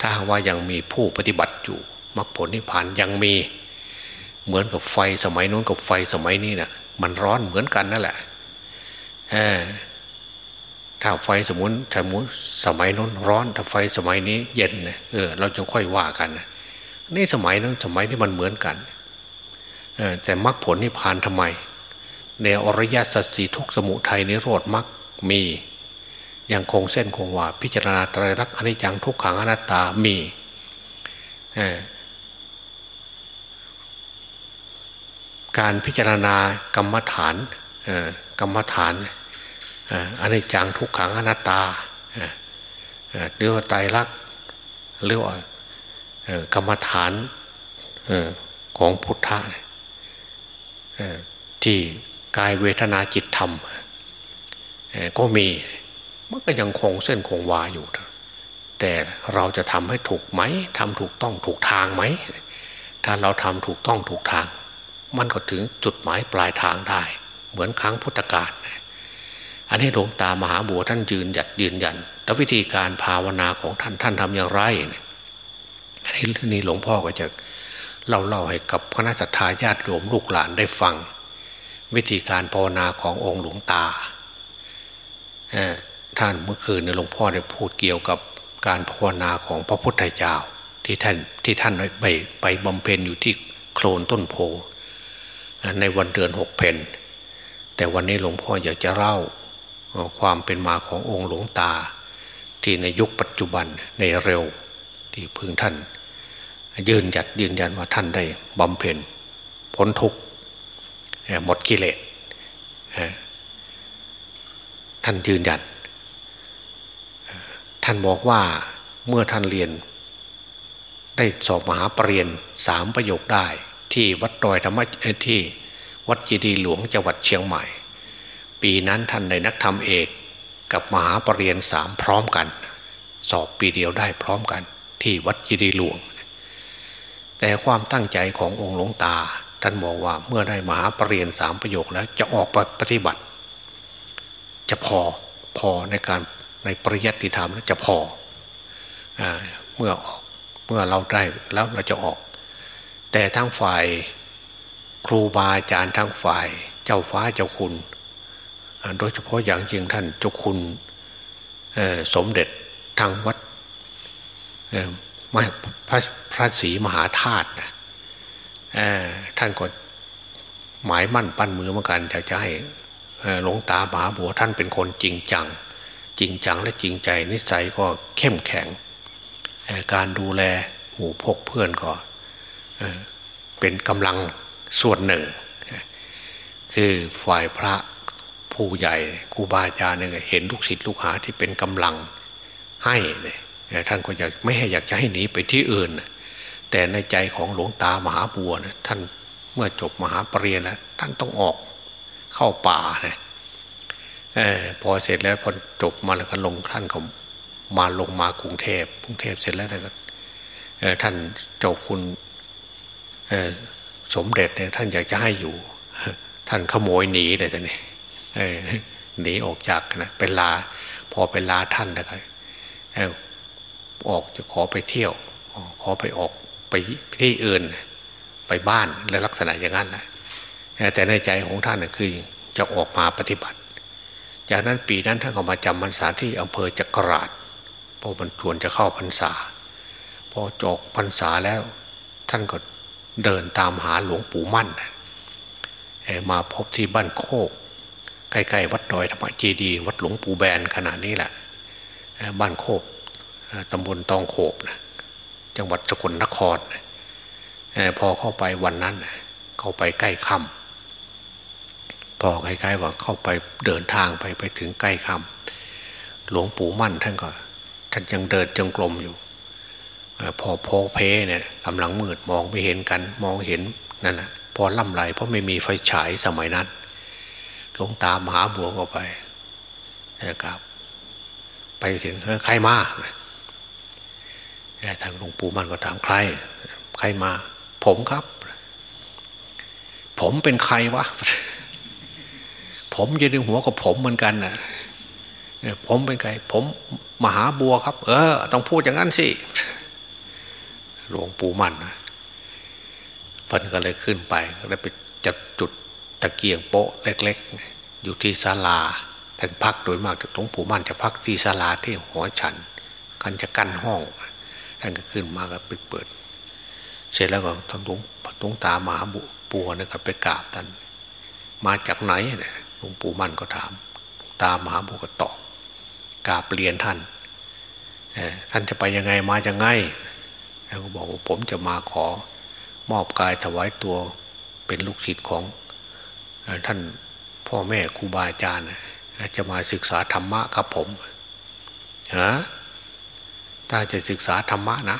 ถ้าว่ายังมีผู้ปฏิบัติอยู่มรรคผลนิพพานยังมี เหมือนกับไฟสมัยนู้นกับไฟสมัยนี้นะ่ะมันร้อนเหมือนกันนั่นแหละถ้าไฟสมุนสมุนสมัยนั้นร้อนถ้าไฟสมัยนี้เย็นเออ เราจะค่อยว่ากันนี่สมัยนั้นสมัยที่มันเหมือนกันแต่มรรคผลนิพพานทำไม ในอริยสัจสีทุกสมุทัยนิโรธมรรคมี ยังคงเส้นคงวาพิจารณาไตรลักษณ์อนิจจังทุกขังอนัตตามีการพิจารณากรรมฐานกรรมฐานอนิจจังทุกขังอนัตตาเรียกว่าไตรลักษณ์เรียกว่ากรรมฐานของพุทธะที่กายเวทนาจิตธรรมก็มี มันก็ยังคงเส้นคงวาอยู่ แต่เราจะทำให้ถูกไหมทำถูกต้องถูกทางไหม ถ้าเราทำถูกต้องถูกทาง มันก็ถึงจุดหมายปลายทางได้ เหมือนครั้งพุทธกาลอันนี้หลวงตามหาบัวท่านยืนหยัดยืนยันแล้ววิธีการภาวนาของท่านท่านทำอย่างไรอันนี้นี่หลวงพ่อก็จะเล่าเล่าให้กับคณะสัตยาญาติโยมลูกหลานได้ฟัง วิธีการภาวนาขององค์หลวงตา ท่านเมื่อคืนในหลวงพ่อได้พูดเกี่ยวกับการภาวนาของพระพุทธเจ้าที่ท่านที่ท่านไปไปบำเพ็ญอยู่ที่โคลนต้นโพในวันเดือนหกเพนแต่วันนี้หลวงพ่ออยากจะเล่าความเป็นมาขององค์หลวงตา ที่ในยุคปัจจุบันในเร็วที่พึงท่าน ยืนหยัดยืนยันว่าท่านได้บำเพ็ญพ้นทุกข์หมดกิเลสท่านยืนยัน ท่านบอกว่าเมื่อท่านเรียน ได้สอบมหาปรริญญาสามประโยคได้ ที่วัดดอยธรรมที่วัดจีดีหลวงจังหวัดเชียงใหม่ ปีนั้นท่านในนักธรรมเอกกับมหาปรริญญาสามพร้อมกัน สอบปีเดียวได้พร้อมกัน ที่วัดจีดีหลวง แต่ความตั้งใจขององค์หลวงตา ท่านบอกว่าเมื่อได้มหาปรริญญาสามประโยคแล้วจะออกปฏิบัติ จะพอพอในการ ในปริยัติธรรมจะพออเมื่อออกเมื่อเราได้แล้วเราจะออก แต่ทั้งฝ่ายครูบาอาจารย์ทั้งฝ่าย เจ้าฟ้าเจ้าคุณ โดยเฉพาะอย่างยิ่งท่านเจ้าคุณสมเด็จทางวัดพระพระศรีมหาธาตุนะท่านก็หมายมั่นปั้นมือเหมือนกันอยากจะให้หลวงตาบาบัวท่านเป็นคนจริงจัง จริงจังและจริงใจนิสัยก็เข้มแข็ง การดูแลหมู่พกเพื่อนก็เป็นกำลังส่วนหนึ่ง คือฝ่ายพระผู้ใหญ่ครูบาอาจารย์เนี่ยเห็นลูกศิษย์ลูกหาที่เป็นกำลังให้ท่านก็อยากไม่ให้อยากจะให้หนีไปที่อื่น แต่ในใจของหลวงตามหาบัวนะท่านเมื่อจบมหาปรริญญาท่านต้องออกเข้าป่านะ อพอเสร็จแล้วพอจบมาแล้วก็ลงท่านก็มาลงมากรุงเทพกรุงเทพเสร็จแล้วก็ท่านเจ้าคุณสมเด็จเนี่ยท่านอยากจะให้อยู่ ท่านขโมยหนีเลยท่านนี่หนีออกจากนะเป็นลา พอเป็นลาท่านนะครับออกจะขอไปเที่ยว ขอไปออกไปที่อื่น ไปบ้านและลักษณะอย่างนั้นแหละแต่ในใจของท่านคือจะออกมาปฏิบัติ จากนั้นปีนั้นท่านก็มาจำพรรษาที่อำเภอจักราชเพอมันชวนจะเข้าพรรษา พอจกพรรษาแล้ว ท่านก็เดินตามหาหลวงปู่มั่น มาพบที่บ้านโคก ใกล้ๆวัดดอยธรรมจีดีวัดหลวงปู่แบนขนาดนี้แหละบ้านโคกตำบลตองโขบนะจังหวัดสกลนคร พอเข้าไปวันนั้น เข้าไปใกล้ค่ำ พอคล้ายๆว่าเข้าไปเดินทางไปไปถึงใกล้คำหลวงปู่มั่นท่านก็ท่านยังเดินจงกรมอยู่พอโพเพเนี่ยกำลังมืดมองไม่เห็นกันมองเห็นนั่นแหละพอล่ำไหลเพราะไม่มีไฟฉายสมัยนั้นหลวงตามหาบัวก็ไปนะครับ ไปถึงใครมาทางหลวงปู่มันก็ถามใคร ใครมา ผมครับ ผมเป็นใครวะ ผมยืนในหัวกับผมเหมือนกันนะผมเป็นใคร ผมมหาบัวครับ เออ ต้องพูดอย่างนั้นสิหลวงปู่มันนะฟันก็เลยขึ้นไปแล้วไปจัดจุดตะเกียงโป๊ะเล็ก ๆ อยู่ที่ศาลาท่านพักโดยมากหลวงปู่มันจะพักที่ศาลาที่หัวฉัน กันจะกั้นห้องท่านก็ขึ้นมาก็ไปเปิดสร็จแล้วก็ท่านหลวงหลวงตามหาปัวเนี่ยก็ไปกราบท่านมาจากไหนเนี่ย หลวงปู่มั่นก็ถาม ตามหาบุก็ตอบกาบเรียนท่านท่านจะไปยังไงมายังไงแล้วก็บอกว่าผมจะมาขอ มอบกายถวายตัวเป็นลูกศิษย์ของท่านพ่อแม่ครูบาอาจารย์จะมาศึกษาธรรมะครับผมฮะถ้าจะศึกษาธรรมะนะ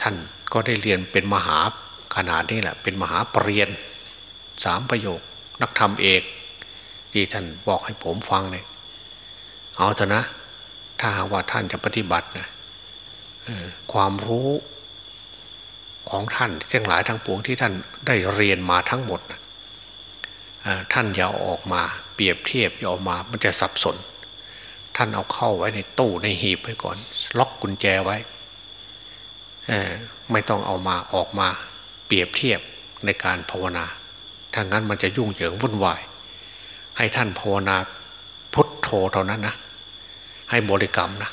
ท่านก็ได้เรียนเป็นมหาขนาดนี้แหละ เป็นมหาปรริญญาสามประโยค นักธรรมเอกที่ท่านบอกให้ผมฟังเลยเอาเถอะนะ ถ้าหากว่าท่านจะปฏิบัตินะความรู้ของท่านทั้งหลายทั้งปวงที่ท่านได้เรียนมาทั้งหมดท่านอย่าออกมาเปรียบเทียบอย่าออกมามันจะสับสน ท่านเอาเข้าไว้ในตู้ในหีบไว้ก่อน ล็อกกุญแจไว้ไม่ต้องเอามาออกมาเปรียบเทียบในการภาวนา ถ้างั้นมันจะยุ่งเหยิงวุ่นวาย ให้ท่านภาวนาพุทโธเท่านั้นนะ ให้บริกรรมนะ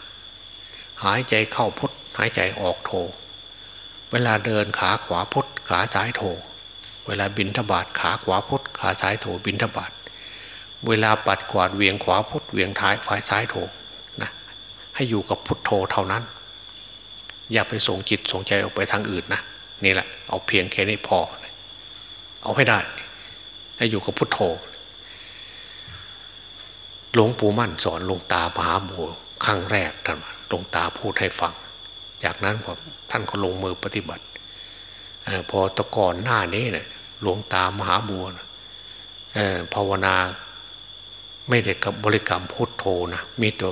หายใจเข้าพุทหายใจออกโธ เวลาเดินขาขวาพุทขาซ้ายโธ เวลาบินทบาทขาขวาพุทขาซ้ายโธบินทบาท เวลาปัดกวาดเวียงขวาพุทเวียงท้ายฝ่ายซ้ายโธนะ ให้อยู่กับพุทโธเท่านั้น อย่าไปส่งจิตส่งใจออกไปทางอื่นนะนี่แหละ เอาเพียงแค่นี้พอ เอาให้ได้ ให้อยู่กับพุทโธ หลวงปู่มั่นสอนหลวงตามหาบัวครั้งแรกท่านหลวงตาพูดให้ฟัง จากนั้นพอท่านก็ลงมือปฏิบัติพอตะก่อนหน้านี้เนะี่ยหลวงตามหาบัวภาวนาไม่ได้กับบริกรรมพุทโธนะมีตัว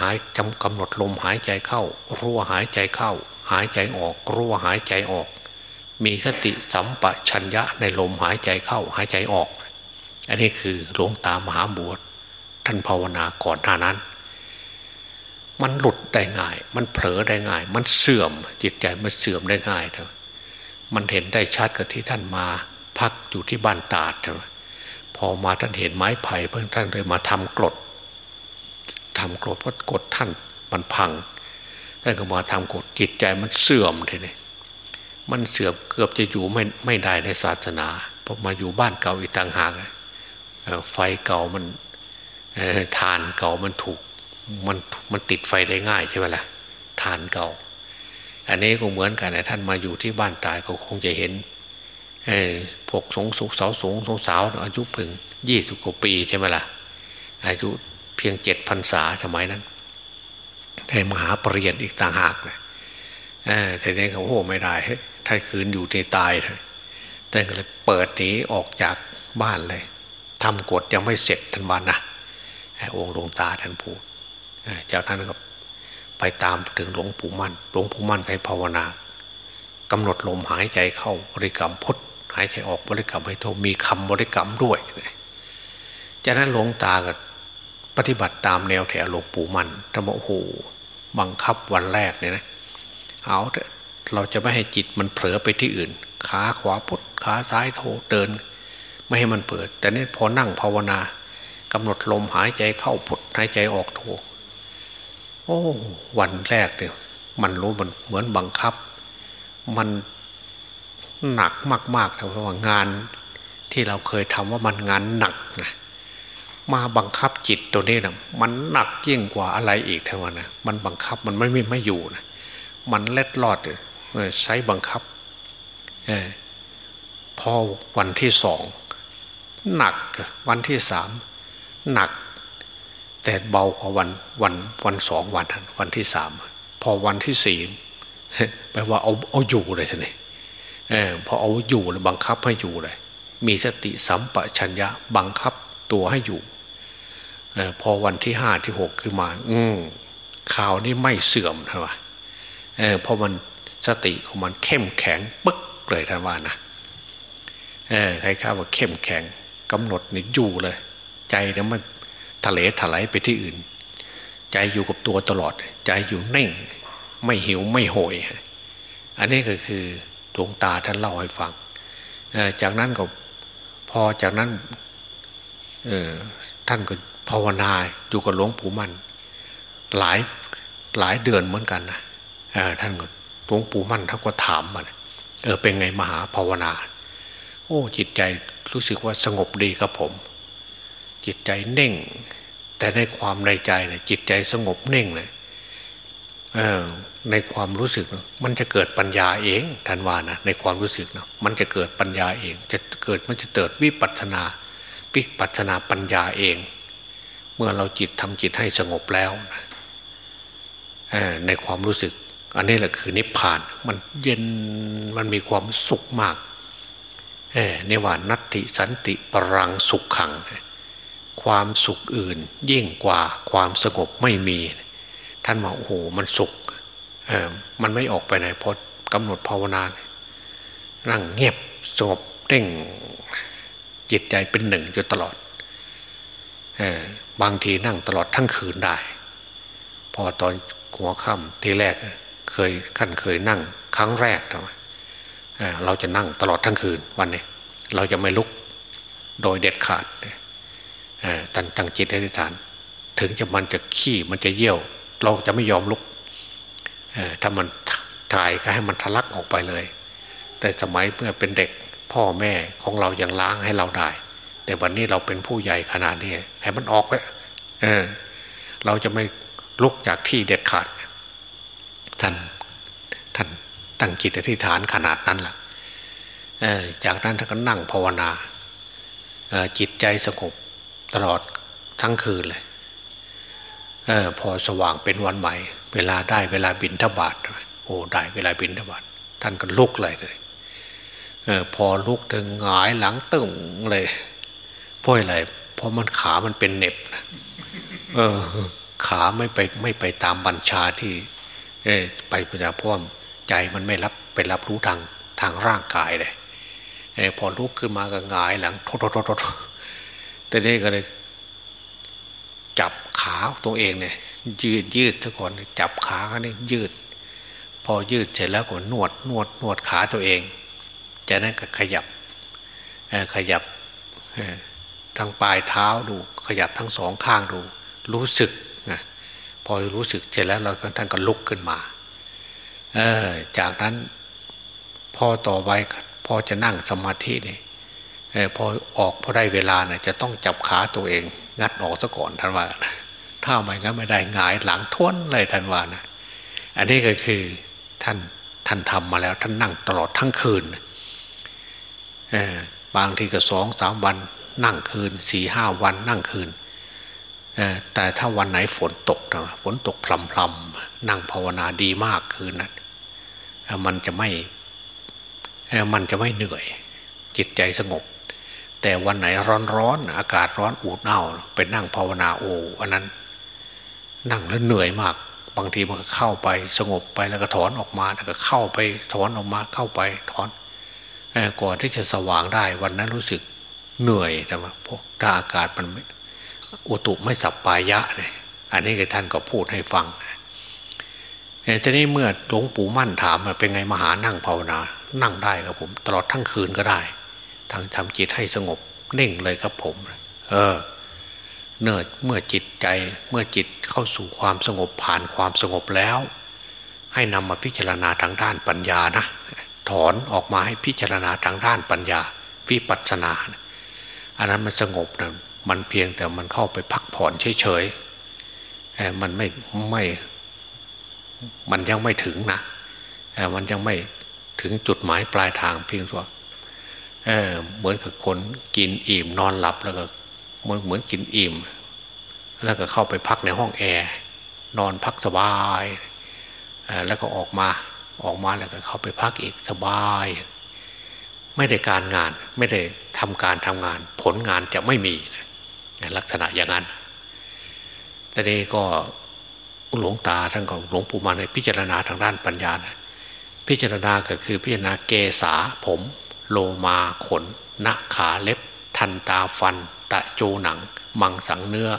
หายจำกำหนดลมหายใจเข้า รู้ว่าหายใจเข้า หายใจออก รู้ว่าหายใจออก มีสติสัมปชัญญะในลมหายใจเข้าหายใจออก อันนี้คือหลวงตามหาบวชท่านภาวนาก่อนหน้านั้น มันหลุดได้ง่าย มันเผลอได้ง่าย มันเสื่อมจิตใจมันเสื่อมได้ง่ายเถอะมันเห็นได้ชัดกับที่ท่านมาพักอยู่ที่บ้านตาดเถอะพอมาท่านเห็นไม้ไผ่เพิ่งท่านเลยมาทำกรดทำกรดเพราะกรดท่านมันพังท่านก็มาทำกรดจิตใจมันเสื่อมทีนี้ มันเสื่อมเกือบจะอยู่ไม่ไม่ได้ในศาสนาเพราะมาอยู่บ้านเก่าอีกต่างหากไฟเก่ามันทานเก่ามันถูกมันมันติดไฟได้ง่ายใช่ไหมล่ะทานเก่า อันนี้ก็เหมือนกันนะท่านมาอยู่ที่บ้านตายเขาคงจะเห็นพวกสงสุสาวสงสงสาวอายุเพิ่งยี่สิบกว่าปีใช่ไหมล่ะ อายุเพียงเจ็ดพรรษาสมัยนั้นได้มหาปรริญญาอีกต่างหากนะแต่เนี้เขาโอ้ไม่ได้ ถ้าคืนอยู่ในตายเลยแต่ก็เลยเปิดหนีออกจากบ้านเลยทำกฎยังไม่เสร็จท่านวันนะองค์หลวงตาท่านพูดจากนั้นก็ไปตามถึงหลวงปู่มั่น หลวงปู่มั่นให้ภาวนากำหนดลมหายใจเข้าบริกรรมพุทหายใจออกบริกรรมให้โทมีคำบริกรรมด้วย จากนั้นหลวงตาก็ปฏิบัติตามแนวแถวหลวงปู่มั่นธรรมโอ้โหบังคับวันแรกเนี่ยนะ เอาเถอะ เราจะไม่ให้จิตมันเผลอไปที่อื่น ขาขวาพุทขาซ้ายโถเดิน ไม่ให้มันเปิด แต่นี่พอนั่งภาวนากำหนดลมหายใจเข้าพุทหายใจออกโถโอ้ วันแรกเนี่ยมันรู้มันเหมือนบังคับ มันหนักมากๆแต่ว่างานที่เราเคยทำว่ามันงานหนักนะมาบังคับจิตตัวนี้นะมันหนักยิ่งกว่าอะไรอีกเท่านั้นนะมันบังคับมันไม่ไม่ไม่อยู่นะมันเล็ดลอด ใช้บังคับอพอวันที่สองหนักวันที่สามหนัก แต่เบากว่าวันวันวันสองวันวันที่สามพอวันที่สี่แปลว่าเอาเอาอยู่เลยท่านนี่พอเอาอยู่เลยบังคับให้อยู่เลย มีสติสัมปชัญญะบังคับตัวให้อยู่อพอวันที่ห้าที่หกขึ้นมา อืมข่าวนี้ไม่เสื่อมใช่ไหมเออมัน สติของมันเข้มแข็งปึ๊กเลยท่านว่านะเออใครข้าว่าเข้มแข็งกำหนดนี่อยู่เลย ใจเนี่ยมันทะเลถลายไปที่อื่น ใจอยู่กับตัวตลอด ใจอยู่เน่ง ไม่หิวไม่โหย อันนี้ก็คือดวงตาท่านเล่าให้ฟังจากนั้นก็พอจากนั้นท่านก็ภาวนาอยู่กับหลวงปู่มัน หลายหลายเดือนเหมือนกันนะท่านก็ หลวงปู่มั่นท่านก็ถามมันเออเป็นไงมหาภาวนา โอ้ จิตใจรู้สึกว่าสงบดีครับผม จิตใจเน่ง แต่ในความในใจเนี่ยจิตใจสงบเน่งเลยเออในความรู้สึก มันจะเกิดปัญญาเองทันวานะในความรู้สึกเนาะมันจะเกิดปัญญาเอง จะเกิดมันจะเกิดวิปัสนาวิปัสนาปัญญาเอง เมื่อเราจิตทำจิตให้สงบแล้วนะในความรู้สึก อันนี้แหละคือนิพพาน มันเย็นมันมีความสุขมากเอในว่านัตติสันติปรังสุขขัง ความสุขอื่นยิ่งกว่าความสงบไม่มี ท่านว่าโอ้โหมันสุขเออมันไม่ออกไปไหนพอกำหนดภาวนานั่งเงียบสงบเร่งจิตใจเป็นหนึ่งอยู่ตลอดออบางทีนั่งตลอดทั้งคืนได้ พอตอนหัวค่ำทีแรก เคยขั้นเคยนั่งครั้งแรกทำไมเราจะนั่งตลอดทั้งคืนวันนี้ เราจะไม่ลุกโดยเด็ดขาดตั้งตั้งจิตอธิษฐาน ถึงจะมันจะขี้มันจะเยี่ยว เราจะไม่ยอมลุกถ้ามันถ่ายก็ให้มันทะลักออกไปเลย แต่สมัยเมื่อเป็นเด็กพ่อแม่ของเรายังล้างให้เราได้ แต่วันนี้เราเป็นผู้ใหญ่ขนาดนี้ให้มันออกไปเเราจะไม่ลุกจากที่เด็ดขาด ท่านท่านตั้งจิตอธิษฐานขนาดนั้นละ่ะจากนั้นท่านก็นั่งภาวนาจิตใจสงบตลอดทั้งคืนเลยอพอสว่างเป็นวันใหม่ เวลาได้เวลาบินทบาทโอ้ได้เวลาบินทบาทท่านก็ลุกเลยเลยออพอลุกถึงหงายหลังตึงเลยเพราะอะไรเพราะมันขามันเป็นเน็บนะเออขาไม่ไปไม่ไปตามบัญชาที่ เออไปเพราะใจมันไม่รับไปรับรู้ทางทางร่างกายเลยเอพอลุกขึ้นมาก็งายหลังททททแต่นี่ก็เลยจับขาตัวเองเนี่ยยืดยืดซะก่อนจับขาเขาเนี่ยยืด พอยืดเสร็จแล้วก็นวดนวดนวดขาตัวเองจากนั้นก็ขยับขยับทางปลายเท้าดู ขยับทั้งสองข้างดู รู้สึก อรู้สึกเสร็จแล้วเราท่านก็ลุกขึ้นมา เออ จากนั้นพอต่อไปพอจะนั่งสมาธินี่พอออกพอได้เวลานะจะต้องจับขาตัวเอง งัดออกซะก่อนท่านว่าถ้าไม่งั้นไม่ได้หงายหลังท้วนเลยท่านว่านะอันนี้ก็คือท่านท่านทำมาแล้ว ท่านนั่งตลอดทั้งคืนบางทีก็สองสามวันนั่งคืนสี่ห้าวันนั่งคืน แต่ถ้าวันไหนฝนตกนะฝนตกพลำพลำนั่งภาวนาดีมากคืนนั้นมันจะไม่มันจะไม่เหนื่อย จิตใจสงบ แต่วันไหนร้อนร้ออากาศร้อนอูดเอาไปนั่งภาวนาโอ้อันนั้น นั่งแล้วเหนื่อยมาก บางทีมันก็เข้าไปสงบไปแล้วก็ถอนออกมาแล้วก็เข้าไปถอนออกมาเข้าไปถอนก่อนที่จะสว่างได้วันนั้นรู้สึกเหนื่อยแต่ว่าพวกถ้าอากาศมัน อุตุไม่สับปายะเนี่ยอันนี้ท่านก็พูดให้ฟังแต่ทีนี้เมื่อหลวงปู่มั่นถามเป็นไงมหานั่งภาวนา นั่งได้ครับผม ตลอดทั้งคืนก็ได้ทางทำจิตให้สงบเน่งเลยครับผม เออ เนื่อเมื่อจิตใจเมื่อจิตเข้าสู่ความสงบผ่านความสงบแล้ว ให้นำมาพิจารณาทางด้านปัญญานะถอนออกมาให้พิจารณาทางด้านปัญญาวิปัสสนา อันนั้นมันสงบนะ มันเพียงแต่มันเข้าไปพักผ่อนเฉยๆมันไม่ไม่ มันยังไม่ถึงนะมันยังไม่ถึงจุดหมายปลายทางเพียงตัวเเหมือนกับคนกินอิ่มนอนหลับแล้วก็เหมือนเหมือนกินอิ่ม แล้วก็เข้าไปพักในห้องแอร์นอนพักสบายแล้วก็ออกมาออกมาแล้วก็เข้าไปพักอีกสบาย ไม่ได้การงานไม่ได้ทำการทำงาน ผลงานจะไม่มี ลักษณะอย่างนั้น แต่นี้ก็หลวงตาท่านก็หลวงปู่มาในพิจารณาทางด้านปัญญานะพิจารณาก็คือพิจารณาเกษาผม โลมาขนหน้าขาเล็บ ทันตาฟัน ตะโจหนัง มังสังเนื้อ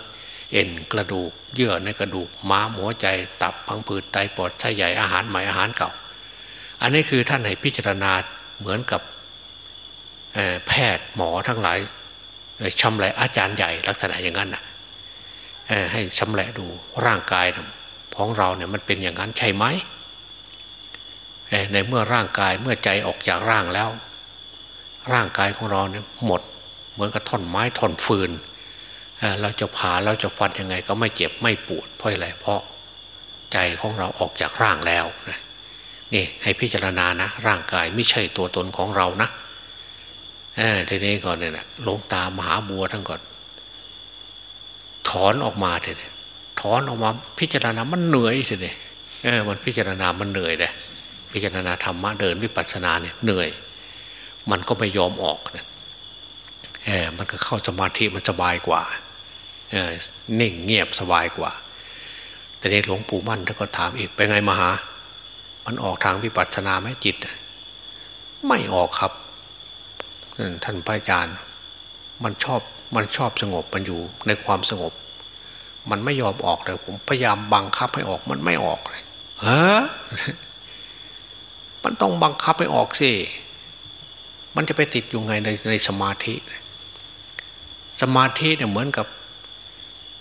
เอ็นกระดูก เยื่อในกระดูก ม้าหัวใจ ตับพังผืดไตปอดไส้ใหญ่อาหารใหม่อาหารเก่า อันนี้คือท่านให้พิจารณาเหมือนกับแพทย์หมอทั้งหลาย ชำแหละอาจารย์ใหญ่ลักษณะอย่างนั้นนะให้ชำแหละดูร่างกายของเราเนี่ยมันเป็นอย่างนั้นใช่ไหมในเมื่อร่างกายเมื่อใจออกจากร่างแล้ว ร่างกายของเราเนี่ยหมด เหมือนกับท่อนไม้ท่อนฟืนเราจะผ่าเราจะฟันยังไง ก็ไม่เจ็บไม่ปวดเพราะอะไรเพราะใจของเราออกจากร่างแล้วนะนี่ให้พิจารณานะ ร่างกายไม่ใช่ตัวตนของเรานะ ทีนี้ก่อนเนี่ยนะลงตามหาบัวทั้งก่อน ถอนออกมาเถอะถอนออกมา พิจารณามันเหนื่อยสิเนี่ยเออมันพิจารณามันเหนื่อยเลยพิจารณาธรรมะเดินวิปัสสนาเนี่ยเหนื่อย มันก็ไม่ยอมออกเนี่ยเออมันก็เข้าสมาธิมันสบายกว่าเออนิ่งเงียบสบายกว่า แต่ในหลวงปู่มั่นท่านก็ถามอีกไปไงมหา มันออกทางวิปัสสนาไหมจิต ไม่ออกครับ ท่านพระอาจารย์มันชอบมันชอบสงบมันอยู่ในความสงบ มันไม่ยอมออกเลยผมพยายามบังคับให้ออกมันไม่ออกเลยเฮ้มันต้องบังคับให้ออกสิมันจะไปติดอยู่ไงในในสมาธิ สมาธิเนี่ยเหมือนกับ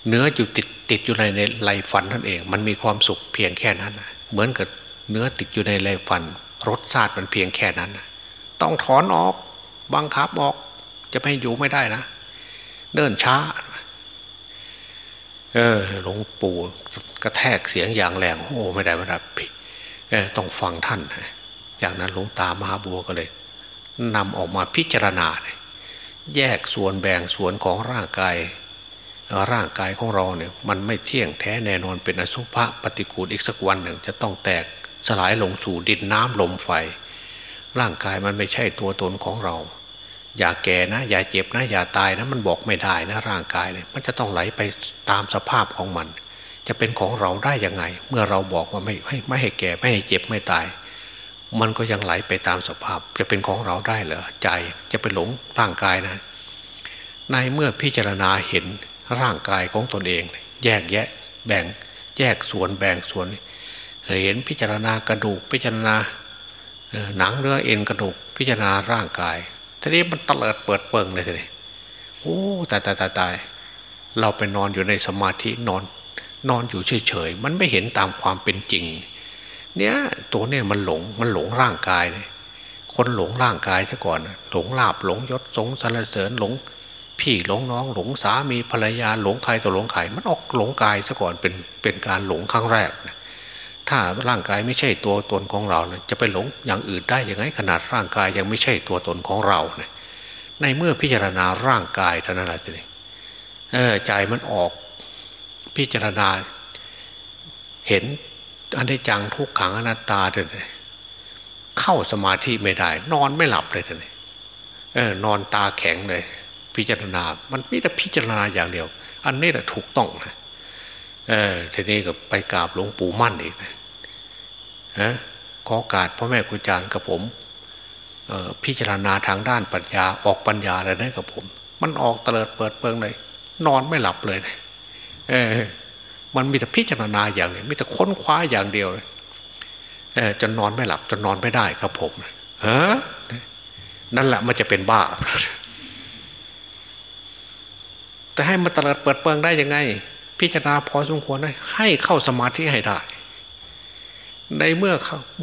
เนื้ออยู่ติดติดอยู่ในในไหลฟันนั่นเอง มันมีความสุขเพียงแค่นั้นเหมือนกับเนื้อติดอยู่ในไหลฟันรสชาติมันเพียงแค่นั้นต้องถอนออก บังคับออก จะไม่อยู่ไม่ได้นะเดินช้า เออหลวงปู่กระแทกเสียงอย่างแรงโอ้ไม่ได้ไม่ได้ต้องฟังท่านจากนั้นหลวงตามหาบัวก็เลยนำออกมาพิจารณาแยกส่วนแบ่งส่วนของร่างกาย ร่างกายของเราเนี่ยมันไม่เที่ยงแท้แน่นอนเป็นอสุภะปฏิกูลอีกสักวันหนึ่ง จะต้องแตกสลายลงสู่ดินน้ำลมไฟ ร่างกายมันไม่ใช่ตัวตนของเรา อย่าแก่นะ อย่าเจ็บนะ อย่าตายนะ มันบอกไม่ได้นะร่างกายเนี่ยมันจะต้องไหลไปตามสภาพของมัน จะเป็นของเราได้ยังไง เมื่อเราบอกว่าไม่ไม่ไม่ให้แก่ไม่ให้เจ็บไม่ตาย มันก็ยังไหลไปตามสภาพ จะเป็นของเราได้เหรอใจจะไปหลงร่างกายนะ ในเมื่อพิจารณาเห็นร่างกายของตนเอง แยกแยะแบ่งแยกส่วนแบ่งส่วนเห็นพิจารณากระดูกพิจารณาหนังเนื้อเอ็นกระดูกพิจารณาร่างกาย ทีนี้มันตะเลิดเปิดเปิงเลยทีนี้โอ้ตายตายตายตายเราไปนอนอยู่ในสมาธินอน นอนอยู่เฉยๆมันไม่เห็นตามความเป็นจริง เนี่ยตัวเนี่ยมันหลงมันหลงร่างกายเลยคนหลงร่างกายซะก่อน หลงลาบหลงยศสงสารเสริญหลงพี่หลงน้องหลงสามีภรรยาหลงใครตัวหลงใครมันออกหลงกายซะก่อนเป็นเป็นการหลงครั้งแรก ถ้าร่างกายไม่ใช่ตัวตนของเราจะไปหลงอย่างอื่นได้ยังไงขนาดร่างกายยังไม่ใช่ตัวตนของเราเนี่ยในเมื่อพิจารณาร่างกายเท่านั้นแหละทีเออใจมันออกพิจารณา เห็นอันได้จังทุกขังอนัตตาเลยเข้าสมาธิไม่ได้ นอนไม่หลับเลยเลยเออนอนตาแข็งเลย พิจารณา มันม่แต่พิจารณาอย่างเดียว อันนี้แหละถูกต้องนะเออทีนี้ก็ไปกราบหลวงปู่มั่นอีกนะ ฮะขอการพ่อแม่ครูอาจารย์กับผมพิจารณาทางด้านปัญญาออกปัญญาอะไรนั่นกับผม มันออกเตลิดเปิดเปิงเลย นอนไม่หลับเลยเออมันมีแต่พิจารณาอย่างเดียวมีแต่ค้นคว้าอย่างเดียวเลยจนนอนไม่หลับจนนอนไม่ได้ครับผมเออนั่นแหละมันจะเป็นบ้าแต่ให้มันตลอดเปิดเปิงได้ยังไง พิจารณาพอสมควรได้ให้เข้าสมาธิให้ได้ ในเมื่อ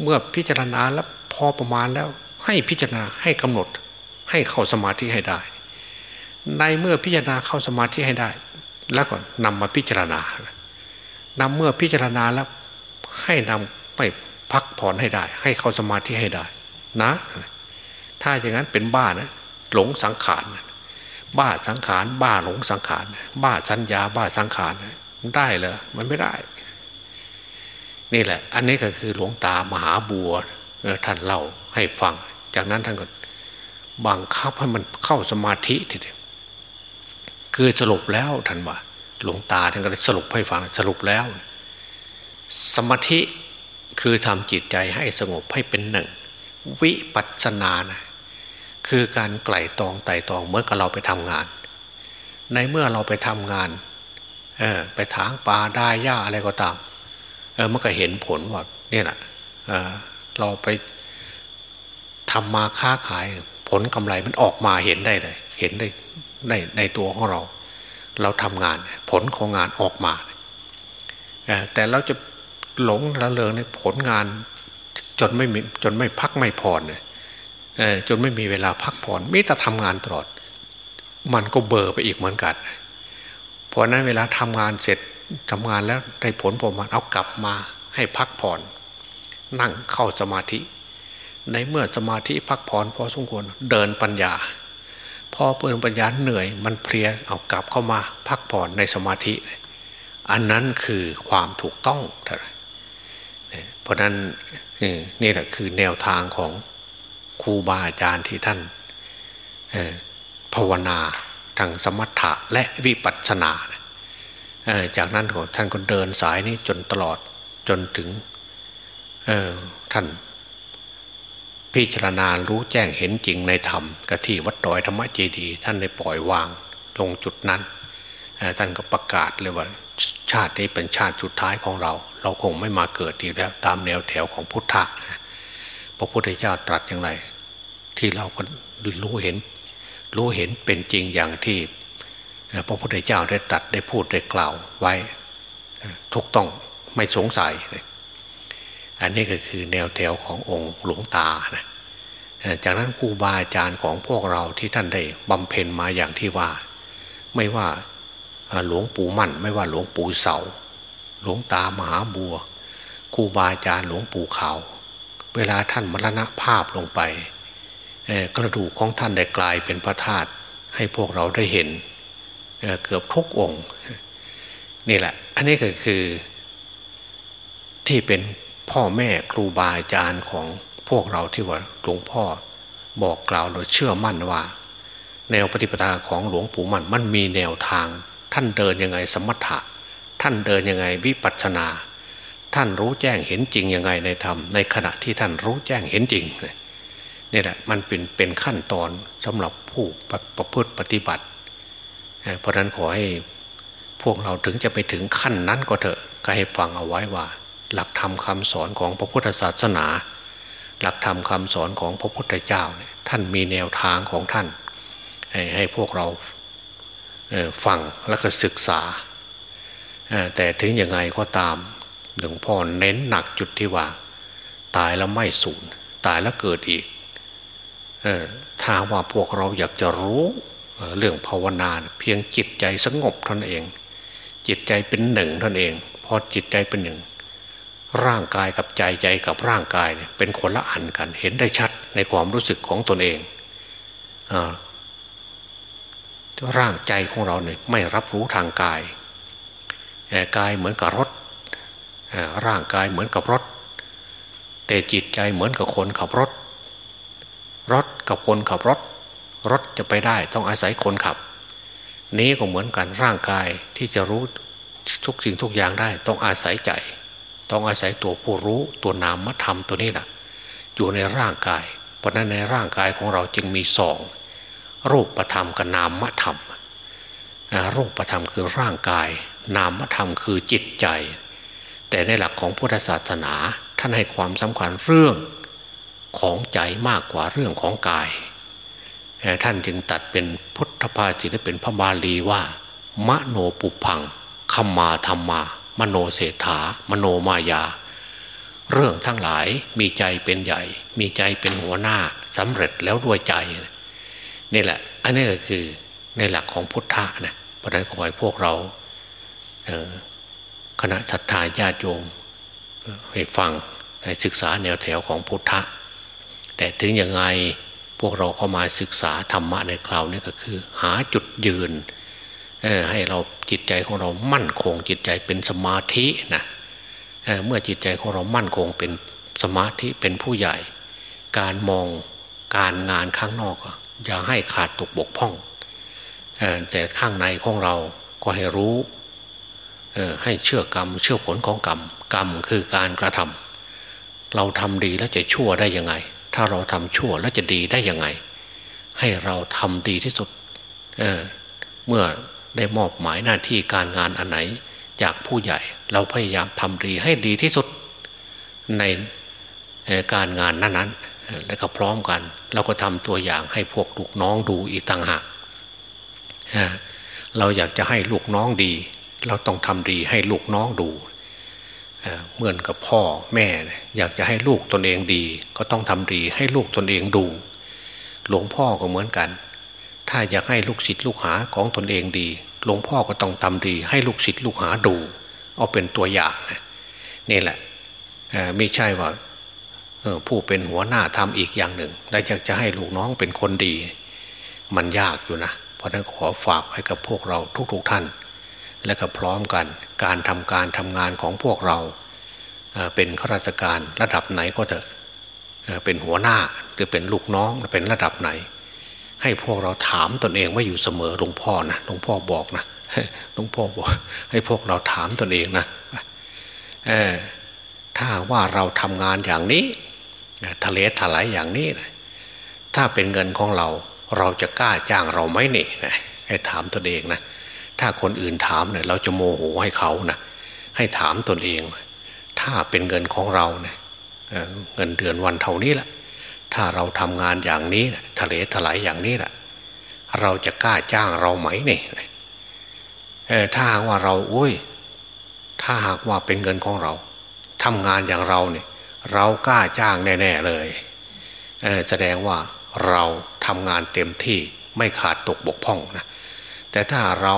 เมื่อพิจารณาแล้วพอประมาณแล้ว ให้พิจารณาให้กำหนด ให้เข้าสมาธิให้ได้ ในเมื่อพิจารณาเข้าสมาธิให้ได้ แล้วก็นำมาพิจารณานำเมื่อพิจารณาแล้วให้นำไปพักผ่อนให้ได้ ให้เข้าสมาธิให้ได้ นะ ถ้าอย่างนั้นเป็นบ้านะหลงสังขารบ้าสังขาร บ้าหลงสังขาร บ้าสัญญา บ้าสังขาร ได้เหรอมันไม่ได้ นี่แหละ อันนี้ก็คือหลวงตามหาบัวท่านเล่าให้ฟัง จากนั้นท่านก็บังคับให้มันเข้าสมาธิทีเดียวคือสรุปแล้วท่านว่า หลวงตาท่านก็ได้สรุปให้ฟังสรุปแล้ว สมาธิคือทำจิตใจให้สงบให้เป็นหนึ่ง วิปัสสนานะคือการไกล่ตองไต่ตองเมื่อกับเราไปทำงาน ในเมื่อเราไปทำงานเออไปถางป่าได้หญ้าอะไรก็ตาม เออมันก็เห็นผลว่าเนี่ยแหละเเราไปทำมาค้าขาย ผลกำไรมันออกมาเห็นได้เลย เห็นได้ในในตัวของเรา เราทำงาน ผลของงานออกมาแต่เราจะหลงระเริงในผลงาน จนไม่จนไม่พักไม่ผ่อนเลยจนไม่มีเวลาพักผ่อนมิแต่ทำงานตลอด มันก็เบอร์ไปอีกเหมือนกัน เพราะนั้นเวลาทำงานเสร็จ ทำงานแล้วได้ผลประมาณเอากลับมาให้พักผ่อน นั่งเข้าสมาธิ ในเมื่อสมาธิพักผ่อนพอสมควรเดินปัญญา พอเปิดปัญญาเหนื่อย มันเพลียเอากลับเข้ามาพักผ่อนในสมาธิ อันนั้นคือความถูกต้องเพราะนั้นนี่แหละคือแนวทางของครูบาอาจารย์ที่ท่านภาวนาทางสมถะและวิปัสสนา จากนั้นท่านก็เดินสายนี้จนตลอดจนถึงท่าน พิจารณารู้แจ้งเห็นจริงในธรรมกะที่วัดดอยธรรมเจดี ท่านได้ปล่อยวางลงจุดนั้นท่านก็ประกาศเลยว่าชาตินี้เป็นชาติสุดท้ายของเรา เราคงไม่มาเกิดอีกแล้วตามแนวแถวของพุทธะพระพุทธเจ้าตรัสอย่างไร ที่เราก็รู้เห็น รู้เห็นเป็นจริงอย่างที่ พระพุทธเจ้าได้ตัดได้พูดได้กล่าวไว้ทุกต้องไม่สงสัย อันนี้ก็คือแนวแถวขององค์หลวงตานะจากนั้นครูบาอาจารย์ของพวกเราที่ท่านได้บำเพ็ญมาอย่างที่ว่า ไม่ว่าหลวงปู่มั่น ไม่ว่าหลวงปู่เสา หลวงตามหาบัวครูบาอาจารย์หลวงปู่เขาเวลาท่านมรณภาพลงไปกระดูกของท่านได้กลายเป็นพระธาตุให้พวกเราได้เห็น เกือบทุกองค์นี่แหละ อันนี้ก็คือ ที่เป็นพ่อแม่ครูบาอาจารย์ของพวกเราที่ว่าหลวงพ่อบอกกล่าวโดยเชื่อมั่นว่า แนวปฏิปทาของหลวงปู่มันมันมีแนวทาง ท่านเดินยังไงสมถะ ท่านเดินยังไงวิปัสสนา ท่านรู้แจ้งเห็นจริงยังไงในธรรมในขณะที่ท่านรู้แจ้งเห็นจริงนี่แหละมันเป็นเป็นขั้นตอนสำหรับผู้ประพฤติปฏิบัติ เพราะนั้นขอให้พวกเราถึงจะไปถึงขั้นนั้นก็เถอะก็ให้ฟังเอาไว้ว่า หลักธรรมคาสอนของพระพุทธศาสนา หลักธรรมคาสอนของพระพุทธเจ้าเนี่ยท่านมีแนวทางของท่าน ให้ให้พวกเราฟังแล้วก็ศึกษา แต่ถึงยังไงก็ตามหลวงพ่อเน้นหนักจุดที่ว่า ตายแล้วไม่สูญตายแล้วเกิดอีกถ้าว่าพวกเราอยากจะรู้ เรื่องภาวนาเพียงจิตใจสงบท่านเอง จิตใจเป็นหนึ่งท่านเอง พอจิตใจเป็นหนึ่ง ร่างกายกับใจใจกับร่างกายเนี่ยเป็นคนละอันกัน เห็นได้ชัดในความรู้สึกของตนเองอร่างใจของเราเนี่ยไม่รับรู้ทางกายกายเหมือนกับรถร่างกายเหมือนกับรถ แต่จิตใจเหมือนกับคนขับรถ รถกับคนขับรถ รถจะไปได้ต้องอาศัยคนขับ นี้ก็เหมือนกันร่างกายที่จะรู้ทุกสิ่งทุกอย่างได้ ต้องอาศัยใจ ต้องอาศัยตัวผู้รู้ตัวนามธรรมตัวนี้แหละอยู่ในร่างกาย เพราะนั้นในร่างกายของเราจึงมีสองรูปธรรมกับนามธรรมรูปธรรมคือร่างกาย นามธรรมคือจิตใจ แต่ในหลักของพุทธศาสนาท่านให้ความสำคัญเรื่องของใจมากกว่าเรื่องของกาย ท่านจึงตัดเป็นพุทธภาษิตเป็นพระบาลีว่า มโนปุพังคัมาธรรมา มโนเศรษฐามโนมายา เรื่องทั้งหลายมีใจเป็นใหญ่ มีใจเป็นหัวหน้าสำเร็จแล้วด้วยใจ นี่แหละ อันนี้ก็คือในหลักของพุทธะนะเพราะนั้นขอให้พวกเราคณะศรัทธาญาติโยมให้ฟังให้ศึกษาแนวแถวของพุทธะ แต่ถึงยังไง พวกเราเข้ามาศึกษาธรรมะในคราวนี้ก็คือ หาจุดยืนให้เราจิตใจของเรามั่นคง จิตใจเป็นสมาธินะเเมื่อจิตใจของเรามั่นคงเป็นสมาธิเป็นผู้ใหญ่ การมองการงานข้างนอกอย่าให้ขาดตกบกพร่องแต่ข้างในของเราก็ให้รู้ให้เชื่อกรรม เชื่อผลของกรรม กรรมคือการกระทำเราทำดีแล้วจะชั่วได้ยังไง ถ้าเราทำชั่วแล้วจะดีได้ยังไง ให้เราทำดีที่สุดเเมื่อได้มอบหมายหน้าที่การงานอันไหน จากผู้ใหญ่เราพยายามทำดีให้ดีที่สุดในการงานนั้นๆ และก็พร้อมกัน เราก็ทำตัวอย่างให้พวกลูกน้องดูอีกต่างหากเราอยากจะให้ลูกน้องดี เราต้องทำดีให้ลูกน้องดู เหมือนกับพ่อแม่ อยากจะให้ลูกตนเองดี ก็ต้องทำดีให้ลูกตนเองดู หลวงพ่อก็เหมือนกัน ถ้าอยากให้ลูกศิษย์ลูกหาของตนเองดี หลวงพ่อก็ต้องทำดี ให้ลูกศิษย์ลูกหาดู เอาเป็นตัวอย่างนี่แหละไม่ใช่ว่าผู้เป็นหัวหน้าทำอีกอย่างหนึ่งและอยากจะให้ลูกน้องเป็นคนดี มันยากอยู่นะ เพราะนั้นขอฝากให้กับพวกเราทุกๆท่าน และก็พร้อมกันการทำการทำงานของพวกเรา เป็นข้าราชการระดับไหนก็เถอะเป็นหัวหน้าหรือเป็นลูกน้องเป็นระดับไหน ให้พวกเราถามตนเองว่าอยู่เสมอหลวงพ่อนะหลวงพ่อบอกนะหลวงพ่อบอก ให้พวกเราถามตนเองนะถ้าว่าเราทำงานอย่างนี้ทะเลถลายอย่างนี้นะถ้าเป็นเงินของเราเราจะกล้าจ้างเราไหมนี่นะให้ถามตนเองนะ ถ้าคนอื่นถามเนี่ยเราจะโมโหให้เขานะให้ถามตนเอง ถ้าเป็นเงินของเราเนี่ยเงินเดือนวันเท่านี้แหละถ้าเราทำงานอย่างนี้ทะเลถลายอย่างนี้แหละเราจะกล้าจ้างเราไหมเนี่ยถ้าว่าเราโอ้ย ถ้าหากว่าเป็นเงินของเราทำงานอย่างเราเนี่ย เรากล้าจ้างแน่ ๆ เลยเแสดงว่าเราทำงานเต็มที่ไม่ขาดตกบกพร่องนะ แต่ถ้าเรา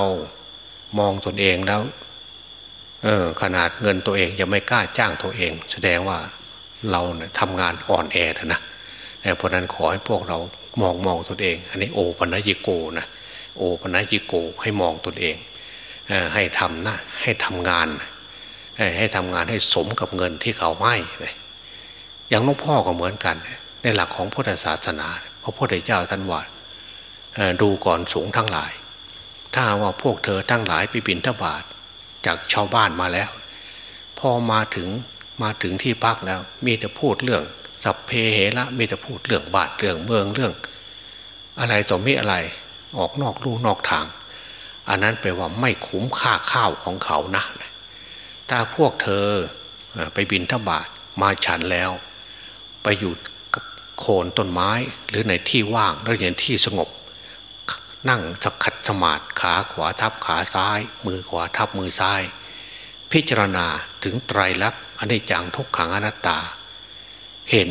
มองตนเองแล้ว เออ ขนาดเงินตัวเองยังไม่กล้าจ้างตัวเอง แสดงว่าเราเนี่ยทำงานอ่อนแอนะเพราะนั้นขอให้พวกเรามองมองตนเอง อันนี้โอปัญญิโกนะโอปัญญิโกให้มองตนเองให้ทำนะให้ทำงาน ให้ทำงานให้สมกับเงินที่เขาให้อย่างหลวงพ่อก็เหมือนกัน ในหลักของพุทธศาสนาพระพุทธเจ้าท่านว่าดูก่อนสูงทั้งหลาย ถ้าว่าพวกเธอทั้งหลายไปบินทบาทจากชาวบ้านมาแล้ว พอมาถึงมาถึงที่พักแล้ว มีแต่พูดเรื่อง สัพเพเหระมีแต่พูดเรื่องบาทเรื่องเมืองเรื่อง อะไรต่อมีอะไรออกนอกลู่นอกทาง อันนั้นแปลว่าไม่คุ้มค่าข้าวของเขานะถ้าพวกเธอไปบินทบาทมาฉันแล้ว ไปอยู่โคนต้นไม้หรือในที่ว่างหรือในที่สงบ นั่งสักขัด สมาธิขาขวาทับขาซ้าย มือขวาทับมือซ้าย พิจารณาถึงไตรลักษณ์อนิจจังทุกขังอนัตตา เห็น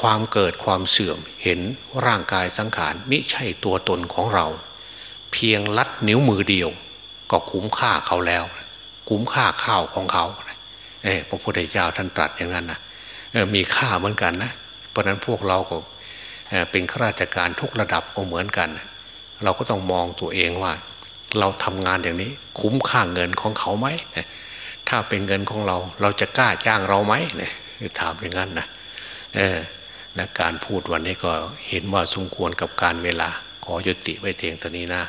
ความเกิดความเสื่อมเห็นร่างกายสังขารมิใช่ตัวตนของเรา เพียงลัดนิ้วมือเดียว ก็คุ้มค่าเขาแล้ว คุ้มค่าข้าวของเขาเออพระพุทธเจ้าท่านตรัสอย่างนั้นนะมีค่าเหมือนกันนะ เพราะนั้นพวกเราก็เป็นข้าราชการทุกระดับก็เหมือนกัน เราก็ต้องมองตัวเองว่า เราทำงานอย่างนี้ คุ้มค่าเงินของเขาไหมถ้าเป็นเงินของเราเราจะกล้าจ้างเราไหมเนี่ยถามอย่างนั้นนะเออนะการพูดวันนี้ก็เห็นว่าสมควรกับการเวลา ขอยุติไว้เทียงตอนนี้นะ